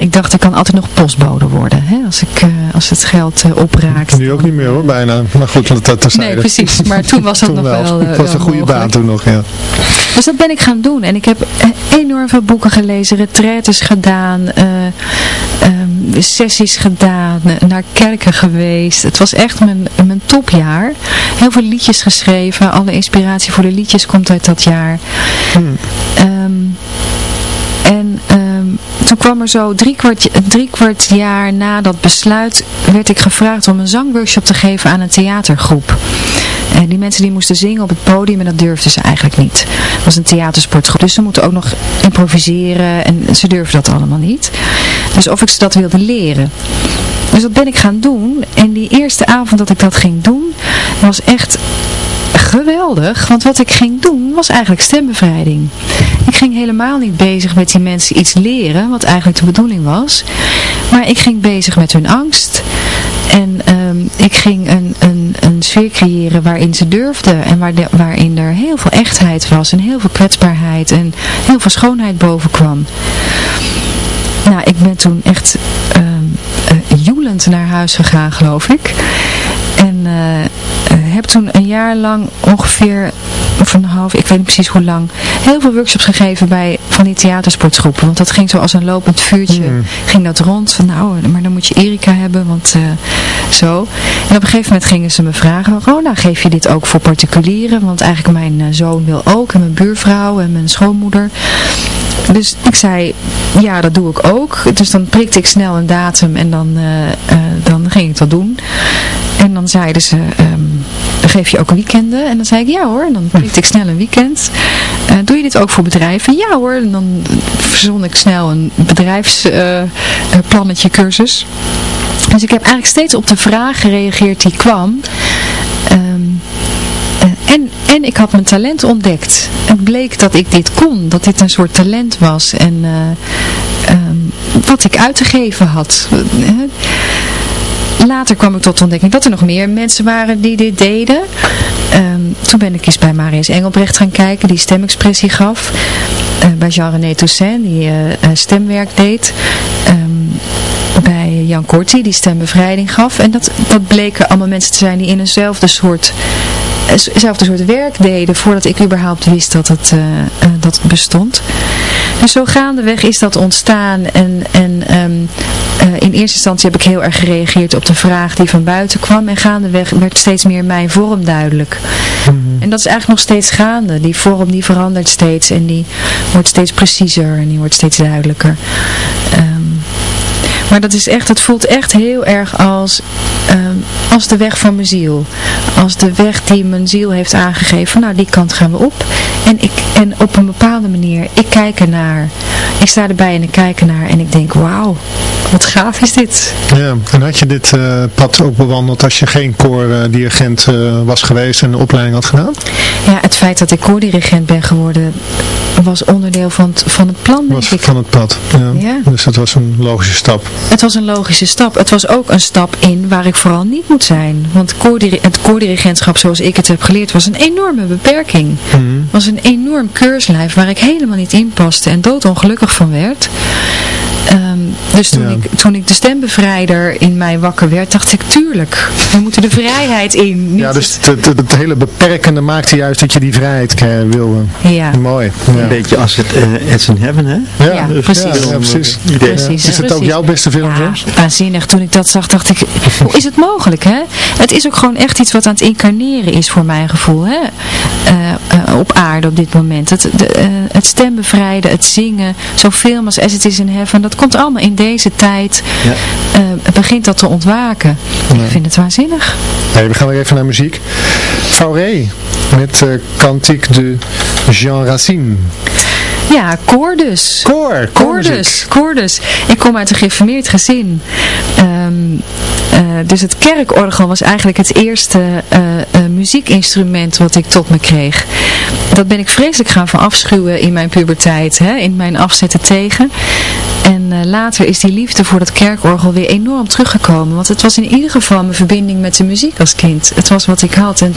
S5: ik dacht, ik kan altijd nog postbode worden, hè, als, ik, uh, als het geld uh, opraakt.
S3: Nu ook niet meer hoor, bijna. Maar goed, dat, dat
S5: Nee, precies. Maar toen was dat
S3: toen
S5: nog
S3: wel.
S5: wel
S3: Het was een goede
S5: mogelijk.
S3: baan toen nog, ja.
S5: Dus dat ben ik gaan doen. En ik heb enorm veel boeken gelezen, retraites gedaan, uh, um, sessies gedaan, naar kerken geweest. Het was echt mijn, mijn topjaar. Heel veel liedjes geschreven. Alle inspiratie voor de liedjes komt uit dat jaar.
S3: Hmm.
S5: Um, toen kwam er zo drie kwart, drie kwart jaar na dat besluit werd ik gevraagd om een zangworkshop te geven aan een theatergroep. En die mensen die moesten zingen op het podium en dat durfden ze eigenlijk niet. Het was een theatersportgroep, dus ze moeten ook nog improviseren en ze durfden dat allemaal niet. Dus of ik ze dat wilde leren. Dus dat ben ik gaan doen en die eerste avond dat ik dat ging doen was echt geweldig, want wat ik ging doen was eigenlijk stembevrijding. Ik ging helemaal niet bezig met die mensen iets leren, wat eigenlijk de bedoeling was. Maar ik ging bezig met hun angst. En um, ik ging een, een, een sfeer creëren waarin ze durfden. En waar waarin er heel veel echtheid was. En heel veel kwetsbaarheid. En heel veel schoonheid boven kwam. Nou, ik ben toen echt um, joelend naar huis gegaan, geloof ik. En uh, heb toen een jaar lang ongeveer, of een half, ik weet niet precies hoe lang, heel veel workshops gegeven bij van die theatersportgroepen. Want dat ging zo als een lopend vuurtje, mm. ging dat rond. Van nou, maar dan moet je Erika hebben, want uh, zo. En op een gegeven moment gingen ze me vragen, oh nou geef je dit ook voor particulieren? Want eigenlijk mijn uh, zoon wil ook, en mijn buurvrouw en mijn schoonmoeder. Dus ik zei, ja dat doe ik ook. Dus dan prikte ik snel een datum en dan, uh, dan ging ik dat doen. En dan zeiden ze, um, geef je ook weekenden? En dan zei ik, ja hoor. En dan prikte ik snel een weekend. Uh, doe je dit ook voor bedrijven? Ja hoor. En dan verzon ik snel een bedrijfsplannetje cursus. Dus ik heb eigenlijk steeds op de vraag gereageerd die kwam. Uh, en, en ik had mijn talent ontdekt. Het bleek dat ik dit kon. Dat dit een soort talent was. En um, wat ik uit te geven had. Later kwam ik tot de ontdekking dat er nog meer mensen waren die dit deden. Um, toen ben ik eens bij Marius Engelbrecht gaan kijken, die stemexpressie gaf. Uh, bij Jean-René Toussaint, die uh, stemwerk deed. Um, bij Jan Korti, die stembevrijding gaf. En dat, dat bleken allemaal mensen te zijn die in eenzelfde soort, eenzelfde soort werk deden. Voordat ik überhaupt wist dat het, uh, dat het bestond. Dus zo gaandeweg is dat ontstaan. En, en um, in eerste instantie heb ik heel erg gereageerd op de vraag die van buiten kwam. En gaandeweg werd steeds meer mijn vorm duidelijk. Mm -hmm. En dat is eigenlijk nog steeds gaande. Die vorm die verandert steeds. En die wordt steeds preciezer. En die wordt steeds duidelijker. Um, maar dat is echt, het voelt echt heel erg als, um, als de weg van mijn ziel. Als de weg die mijn ziel heeft aangegeven. Nou, die kant gaan we op. En, ik, en op een bepaalde manier, ik kijk ernaar. Ik sta erbij en ik kijk ernaar. En ik denk, wauw, wat gaaf is dit.
S3: Ja, en had je dit uh, pad ook bewandeld als je geen koordirigent uh, was geweest en de opleiding had gedaan?
S5: Ja, het feit dat ik koordirigent ben geworden was onderdeel van het, van het plan,
S3: was
S5: ik.
S3: van het pad, ja. ja. Dus dat was een logische stap.
S5: Het was een logische stap. Het was ook een stap in waar ik vooral niet moet zijn. Want het koordirigentschap zoals ik het heb geleerd was een enorme beperking. Het
S3: mm
S5: was een enorm keurslijf waar ik helemaal niet in paste en doodongelukkig van werd. Ehm, dus toen, ik, toen ik de stembevrijder in mij wakker werd, dacht ik, tuurlijk, we moeten de vrijheid in.
S3: ja, dus het, het, hele beperkende maakte juist dat je die vrijheid wilde.
S5: Ja.
S3: Mooi.
S6: Ja. Een beetje als het uh, It's in Heaven, hè?
S3: Ja, ja precies. Ja, precies. precies. Is het ook jouw beste film?
S5: Ja, waanzinnig. Toen ik dat zag, dacht ik, hoe is het mogelijk, hè? Het is ook gewoon echt iets wat aan het incarneren is voor mijn gevoel, hè? Uh, uh, op aarde op dit moment. Het, de, het stembevrijden, het zingen, zoveel als As It Is in Heaven, dat komt allemaal in deze tijd, ja. begint dat te ontwaken. Ik vind het waanzinnig.
S3: Hey, we gaan weer even naar muziek. Fauré met uh, Cantique de Jean Racine.
S5: Ja, koor dus.
S3: Koor,
S5: koor dus. Koor dus. Ik kom uit een gereformeerd gezin. Um, uh, dus het kerkorgel was eigenlijk het eerste uh, uh, muziekinstrument wat ik tot me kreeg. Dat ben ik vreselijk gaan van afschuwen in mijn puberteit, hè, in mijn afzetten tegen. En later is die liefde voor dat kerkorgel weer enorm teruggekomen. Want het was in ieder geval mijn verbinding met de muziek als kind. Het was wat ik had. En,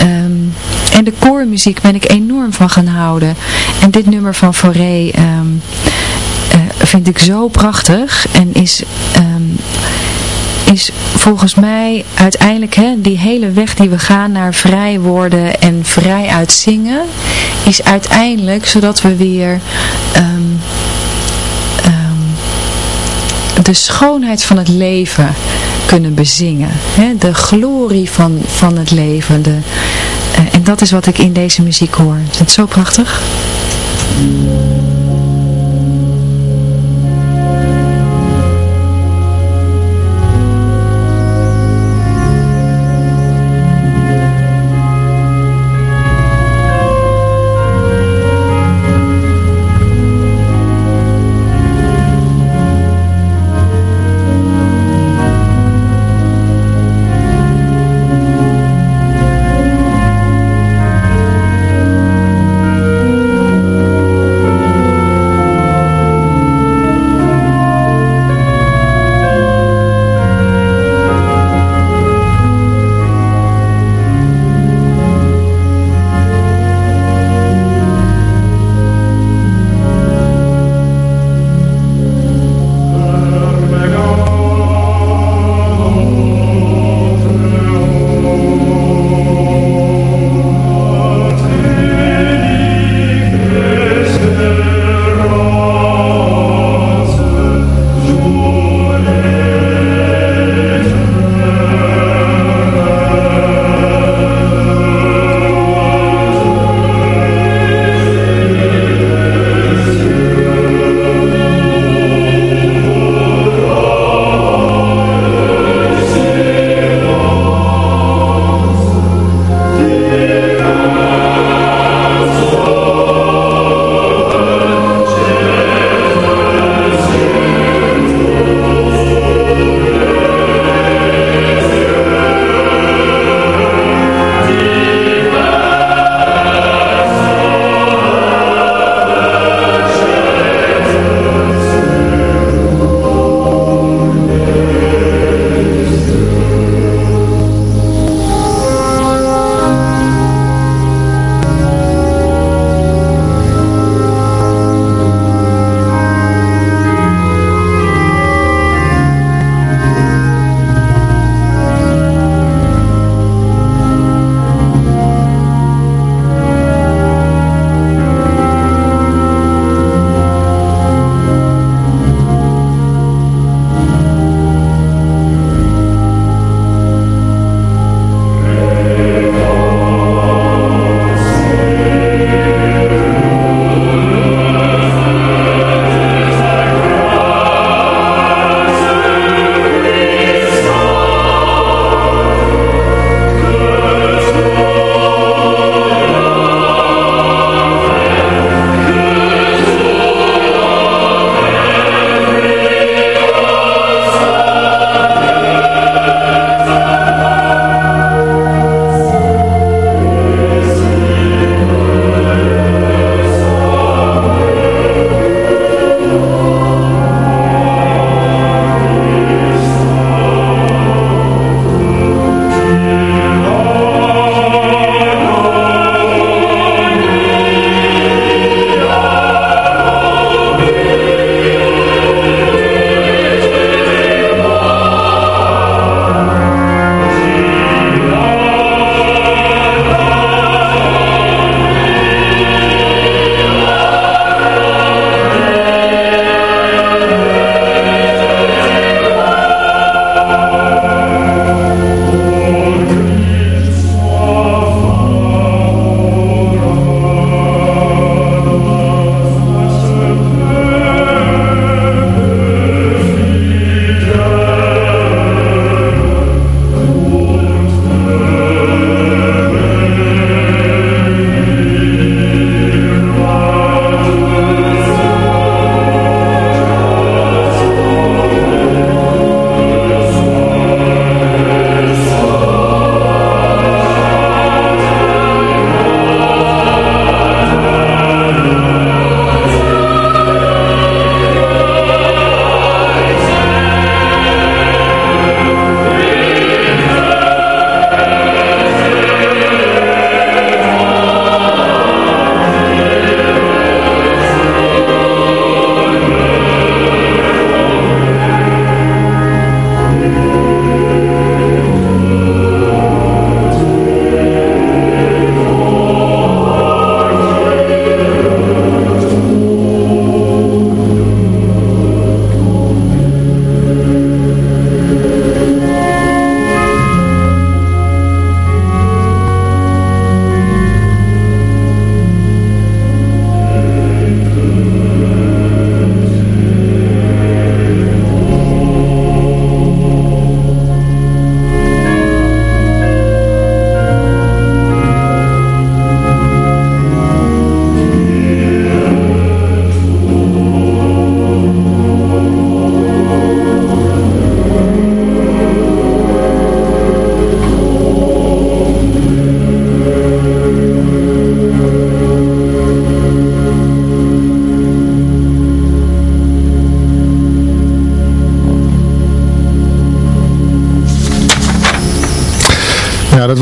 S5: um, en de koormuziek ben ik enorm van gaan houden. En dit nummer van Fauré um, vind ik zo prachtig. En is... Um, is volgens mij uiteindelijk hè, die hele weg die we gaan naar vrij worden en vrij uitzingen, is uiteindelijk zodat we weer um, de schoonheid van het leven kunnen bezingen. Hè? De glorie van, van het leven. De, uh, en dat is wat ik in deze muziek hoor. Is het zo prachtig?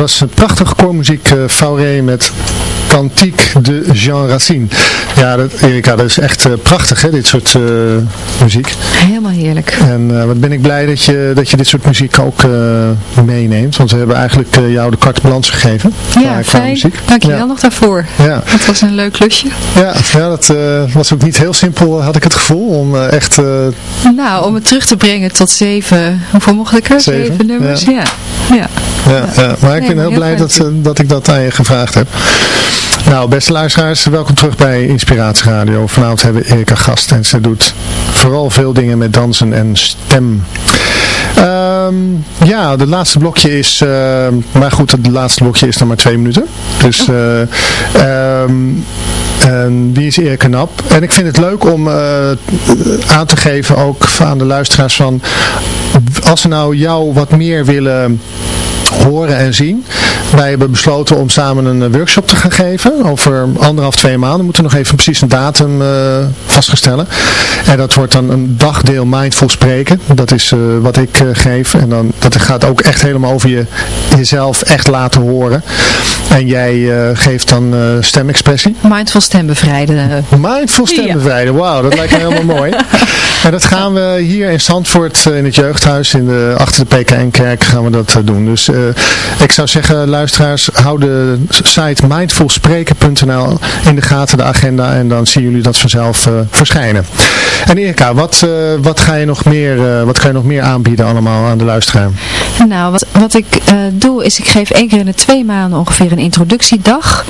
S3: Was een prachtige koormuziek, uh, Fauré met Cantique de Jean Racine. Ja, dat, Erika, dat is echt uh, prachtig, hè, dit soort uh, muziek.
S5: Helemaal heerlijk.
S3: En wat ben ik blij dat je, dat je dit soort muziek ook meeneemt. Want we hebben eigenlijk jou de carte blanche gegeven.
S5: Ja, fijn. Dank je wel nog daarvoor. Ja. Dat was een leuk klusje.
S3: Ja, ja dat was ook niet heel simpel, had ik het gevoel, om echt...
S5: nou, om het terug te brengen tot zeven, hoeveel mocht ik er? Zeven, zeven nummers, ja.
S3: Ja, ja. ja, maar ik ben heel, blij dat, dat ik dat aan je gevraagd heb. Nou, beste luisteraars, welkom terug bij Inspiratie Radio. Vanavond hebben we Erika gast en ze doet vooral veel dingen met dansen en stem. Um, ja, het laatste blokje is, uh, maar goed, het laatste blokje is nog maar twee minuten. Dus uh, um, en die is Erika Nap. En ik vind het leuk om uh, aan te geven, ook aan de luisteraars van, als ze nou jou wat meer willen horen en zien. Wij hebben besloten om samen een eh, workshop te gaan geven. Over anderhalf, twee maanden. We moeten nog even precies een datum uh, vaststellen. En dat wordt dan een dagdeel mindful spreken. Dat is uh, wat ik uh, geef. En dan, dat gaat ook echt helemaal over je, jezelf echt laten horen. En jij geeft dan stemexpressie.
S5: Mindful stembevrijden.
S3: Mindful stembevrijden. Ja. Wauw, dat lijkt me helemaal mooi. En dat gaan we hier in Zandvoort in het jeugdhuis. In de, achter de PKN-kerk gaan we dat doen. Dus ik zou zeggen, luisteraars, hou de site mindfulspreken.nl in de gaten, de agenda. En dan zien jullie dat vanzelf uh, verschijnen. En Erika, wat, uh, wat, ga je nog meer, uh, wat ga je nog meer aanbieden allemaal aan de luisteraar?
S5: Nou, wat, wat ik doe is, ik geef één keer in de twee maanden ongeveer een introductiedag.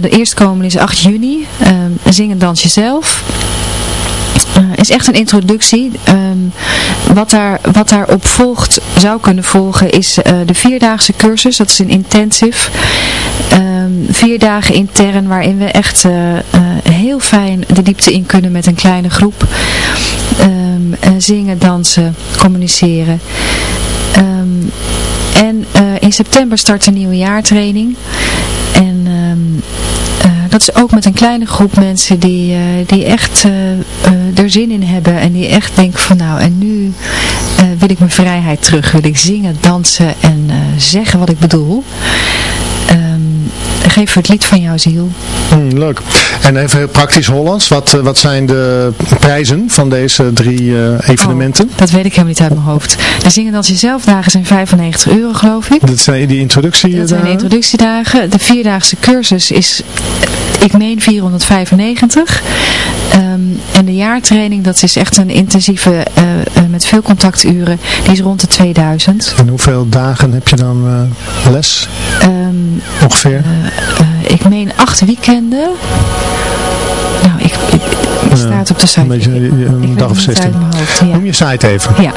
S5: de eerstkomende is 8 juni. zing en dans jezelf. Uh, is echt een introductie. Um, wat, daar, wat daarop volgt, zou kunnen volgen, is uh, de vierdaagse cursus. Dat is een intensive. Um, vier dagen intern, waarin we echt uh, heel fijn de diepte in kunnen met een kleine groep. Um, zingen, dansen, communiceren. en in september start een nieuwe jaartraining. Dat is ook met een kleine groep mensen die, uh, die echt uh, er zin in hebben. En die echt denken van nou, en nu wil ik mijn vrijheid terug. Wil ik zingen, dansen en zeggen wat ik bedoel. Geef het lied van jouw ziel.
S3: Hmm, leuk. En even heel praktisch Hollands. Wat, wat zijn de prijzen van deze drie evenementen?
S5: Oh, dat weet ik helemaal niet uit mijn hoofd. De zingen dans jezelf dagen zijn 95 euro geloof ik.
S3: Dat zijn die introductiedagen?
S5: Dat zijn de introductiedagen. De vierdaagse cursus is ik meen 495. Um, en de jaartraining, dat is echt een intensieve, uh, uh, met veel contacturen, die is rond de 2000.
S3: En hoeveel dagen heb je dan les? Um, Ongeveer?
S5: ik meen acht weekenden. Nou, ik, ik staat op de site. Een,
S3: beetje, een dag of 16. Hoofd, ja. Noem je site even.
S5: Ja,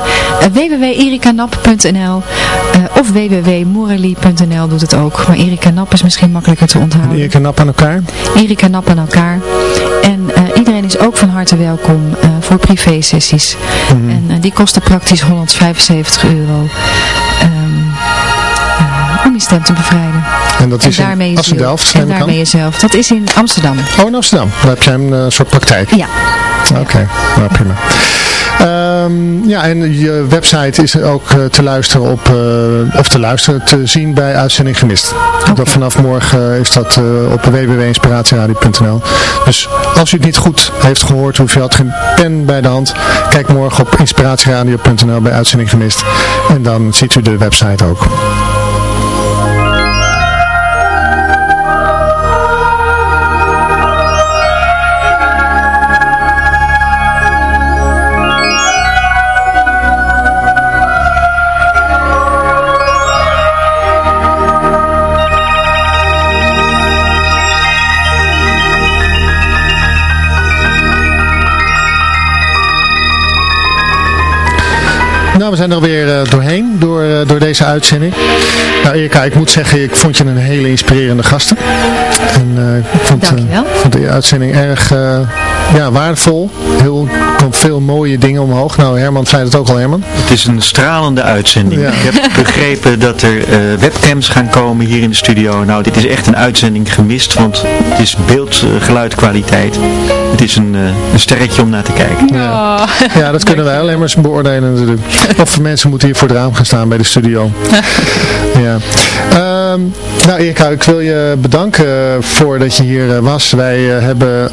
S5: www.erikanap.nl of www.morely.nl doet het ook. Maar Erika Nap is misschien makkelijker te onthouden.
S3: Erika Nap aan elkaar?
S5: Erika Nap aan elkaar. En uh, iedereen is ook van harte welkom voor privé sessies. Mm -hmm. En die kosten praktisch 175 euro. Om je stem te bevrijden.
S3: En dat is en in Amsterdam?
S5: En daarmee jezelf. Dat is in Amsterdam.
S3: Oh, in Amsterdam. Daar heb jij een uh, soort praktijk?
S5: Ja.
S3: Oké, okay. nou prima. Um, ja, en je website is ook uh, te luisteren op, uh, of te luisteren, te zien bij Uitzending Gemist. Okay. Dat vanaf morgen is dat uh, op www.inspiratieradio.nl. Dus als u het niet goed heeft gehoord, hoef je had geen pen bij de hand. Kijk morgen op inspiratieradio.nl bij Uitzending Gemist. En dan ziet u de website ook. We zijn er weer uh, doorheen door, uh, door deze uitzending. Nou Erika, ik moet zeggen, ik vond je een hele inspirerende gasten. En uh, ik vond, vond de uitzending erg ja, waardevol. Heel, komt veel mooie dingen omhoog. Nou, Herman zei het ook al, Herman.
S6: Het is een stralende uitzending. Ja. Ik heb begrepen dat er webcams gaan komen hier in de studio. Nou, dit is echt een uitzending gemist, want het is beeld-geluidkwaliteit. het is een, een sterretje om naar te kijken.
S3: Ja, ja dat kunnen wij alleen maar beoordelen natuurlijk. Of mensen moeten hier voor het raam gaan staan bij de studio. ja. Ehm, nou Erika, ik wil je bedanken voor dat je hier was. Wij hebben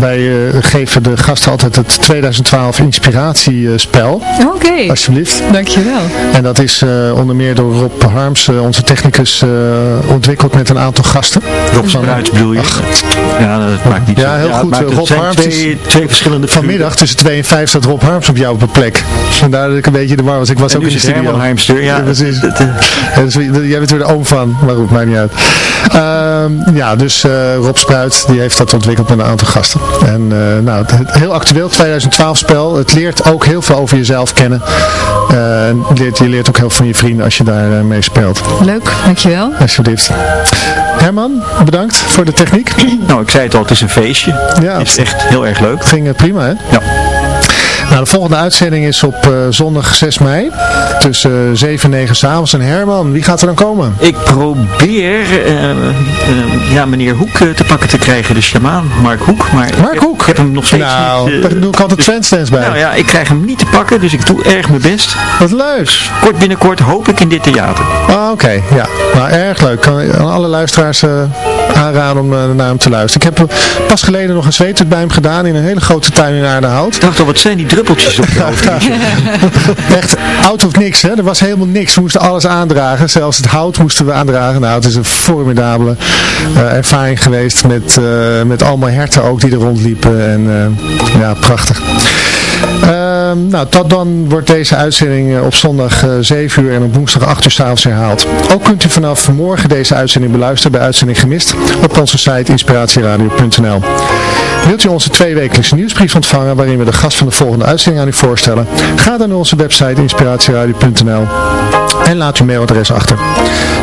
S3: wij geven de gasten altijd het 2012 inspiratiespel.
S5: Oké.
S3: Alsjeblieft.
S5: Dankjewel.
S3: En dat is onder meer door Rob Harms, onze technicus, ontwikkeld met een aantal gasten.
S6: Rob Spruits bedoel je? Ja, dat maakt niet
S3: Ja, heel
S6: ja,
S3: goed. Rob Harms
S6: twee, twee verschillende
S3: Vanmiddag tussen 2 en 5 staat Rob Harms op jou op een plek. Vandaar dat ik een beetje de war was. Ik was
S6: en
S3: ook in de studio.
S6: Herman Harmster, ja.
S3: ja precies. Ja, dus, jij bent weer de oom van, maar goed, maakt niet uit. Um, ja, dus uh, Rob Spruit, die heeft dat ontwikkeld met een aantal gasten. En uh, nou, het, heel actueel 2012 spel. Het leert ook heel veel over jezelf kennen. Uh, en leert, je leert ook heel veel van je vrienden als je daar mee speelt.
S5: Leuk, dankjewel.
S3: Alsjeblieft. Herman, bedankt voor de techniek.
S6: Nou, ik zei het al, het is een feestje.
S3: Ja,
S6: het is echt heel erg leuk.
S3: Het ging prima, hè?
S6: Ja.
S3: Nou, de volgende uitzending is op uh, zondag 6 mei. Tussen uh, 7 en 9 s'avonds. En Herman, wie gaat er dan komen?
S6: Ik probeer uh, ja, meneer Hoek te pakken te krijgen. De shamaan, Mark Hoek. Maar
S3: Mark
S6: ik,
S3: Hoek?
S6: Ik heb hem nog steeds
S3: nou,
S6: niet...
S3: daar doe ik altijd dus, bij.
S6: Nou ja, ik krijg hem niet te pakken. Dus ik doe erg mijn best.
S3: Wat leuk.
S6: Kort binnenkort hoop ik in dit theater.
S3: Ah, Oké, okay. ja. Nou, erg leuk. Kan aan alle luisteraars aanraden om naar hem te luisteren. Ik heb pas geleden nog een zweetuit bij hem gedaan in een hele grote tuin in Aardehout.
S6: Ik dacht al, wat zijn die druppeltjes?
S3: Echt out of niks, hè? Er was helemaal niks. We moesten alles aandragen. Zelfs het hout moesten we aandragen. Nou, het is een formidabele uh, ervaring geweest met, uh, met allemaal herten ook die er rondliepen. En uh, ja, prachtig. Nou, tot dan wordt deze uitzending op zondag uh, 7 uur en op woensdag 8 uur s'avonds herhaald. Ook kunt u vanaf morgen deze uitzending beluisteren bij Uitzending Gemist op onze site inspiratieradio.nl. Wilt u onze tweewekelijkse nieuwsbrief ontvangen waarin we de gast van de volgende uitzending aan u voorstellen? Ga dan naar onze website inspiratieradio.nl en laat uw mailadres achter.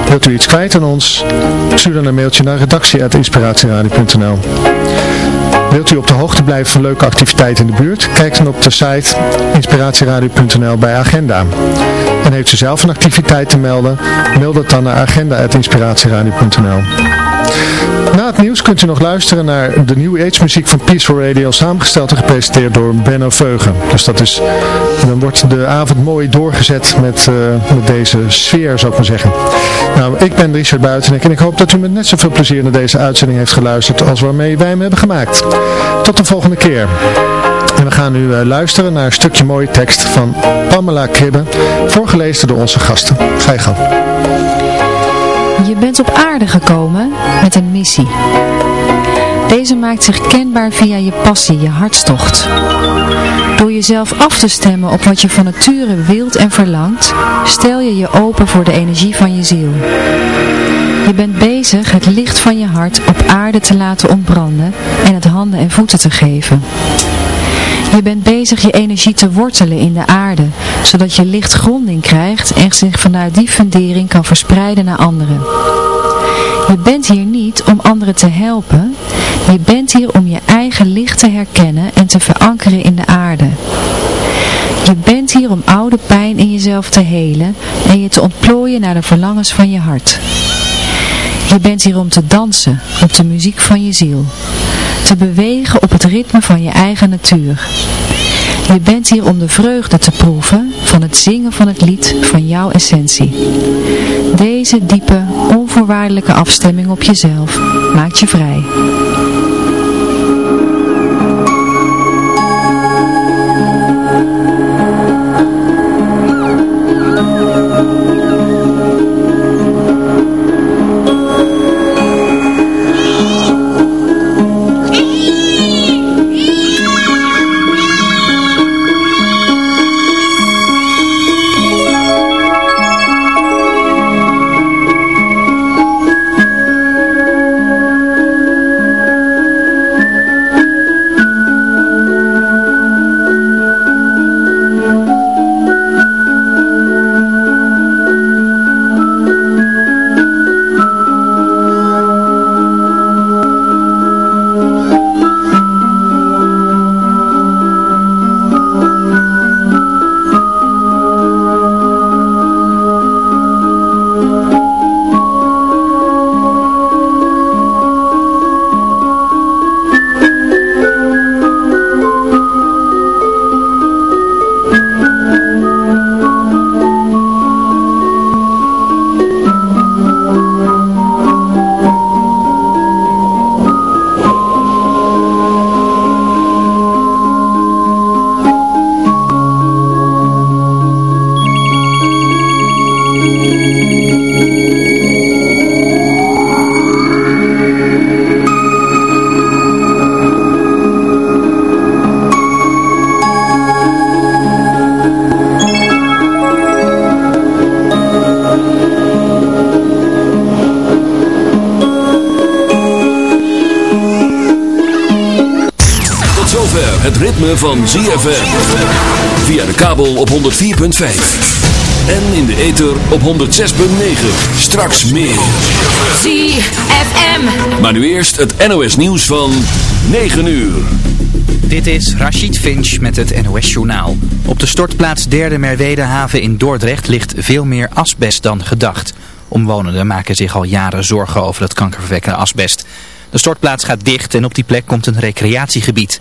S3: Wilt u iets kwijt aan ons? Stuur dan een mailtje naar redactie.inspiratieradio.nl Wilt u op de hoogte blijven van leuke activiteiten in de buurt? Kijk dan op de site inspiratieradio.nl bij agenda. En heeft u zelf een activiteit te melden? Mail dat dan naar agenda.inspiratieradio.nl Na het nieuws kunt u nog luisteren naar de New Age muziek van Peaceful Radio, samengesteld en gepresenteerd door Benno Veugen. Dus dat is, dan wordt de avond mooi doorgezet met, uh, met deze sfeer, zou ik maar zeggen. Nou, ik ben Richard Buitenek en ik hoop dat u met net zoveel plezier naar deze uitzending heeft geluisterd als waarmee wij hem hebben gemaakt. Tot de volgende keer. En we gaan nu uh, luisteren naar een stukje mooie tekst van Pamela Kribbe, voorgelezen door onze gasten. Ga je gang.
S5: Je bent op aarde gekomen met een missie. Deze maakt zich kenbaar via je passie, je hartstocht. Door jezelf af te stemmen op wat je van nature wilt en verlangt, stel je je open voor de energie van je ziel. Je bent bezig het licht van je hart op aarde te laten ontbranden en het handen en voeten te geven. Je bent bezig je energie te wortelen in de aarde, zodat je licht gronding krijgt en zich vanuit die fundering kan verspreiden naar anderen. Je bent hier niet om anderen te helpen, je bent hier om je eigen licht te herkennen en te verankeren in de aarde. Je bent hier om oude pijn in jezelf te helen en je te ontplooien naar de verlangens van je hart. Je bent hier om te dansen op de muziek van je ziel te bewegen op het ritme van je eigen natuur. Je bent hier om de vreugde te proeven van het zingen van het lied van jouw essentie. Deze diepe, onvoorwaardelijke afstemming op jezelf maakt je vrij.
S2: Van ZFM. Via de kabel op 104.5. En in de ether op 106.9. Straks meer.
S7: ZFM.
S2: Maar nu eerst het NOS nieuws van 9 uur.
S1: Dit is Rachid Finch met het NOS Journaal. Op de stortplaats Derde Merwedehaven in Dordrecht ligt veel meer asbest dan gedacht. Omwonenden maken zich al jaren zorgen over het kankerverwekkende asbest. De stortplaats gaat dicht en op die plek komt een recreatiegebied.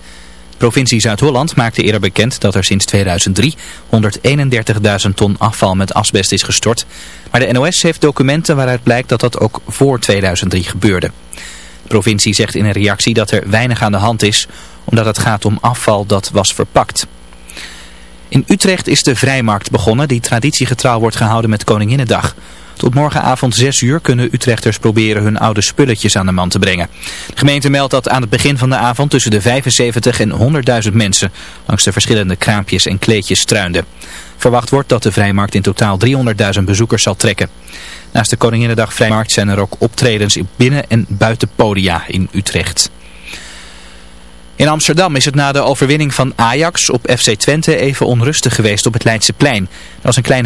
S1: Provincie Zuid-Holland maakte eerder bekend dat er sinds 2003 131.000 ton afval met asbest is gestort. Maar de NOS heeft documenten waaruit blijkt dat dat ook voor 2003 gebeurde. De provincie zegt in een reactie dat er weinig aan de hand is, omdat het gaat om afval dat was verpakt. In Utrecht is de vrijmarkt begonnen die traditiegetrouw wordt gehouden met Koninginnedag. Tot morgenavond 6 uur kunnen Utrechters proberen hun oude spulletjes aan de man te brengen. De gemeente meldt dat aan het begin van de avond tussen de 75 en 100.000 mensen langs de verschillende kraampjes en kleedjes struinden. Verwacht wordt dat de vrijmarkt in totaal 300.000 bezoekers zal trekken. Naast de Koninginnedag vrijmarkt zijn er ook optredens in binnen- en buiten podia in Utrecht. In Amsterdam is het na de overwinning van Ajax op FC Twente even onrustig geweest op het Leidseplein. Was een kleine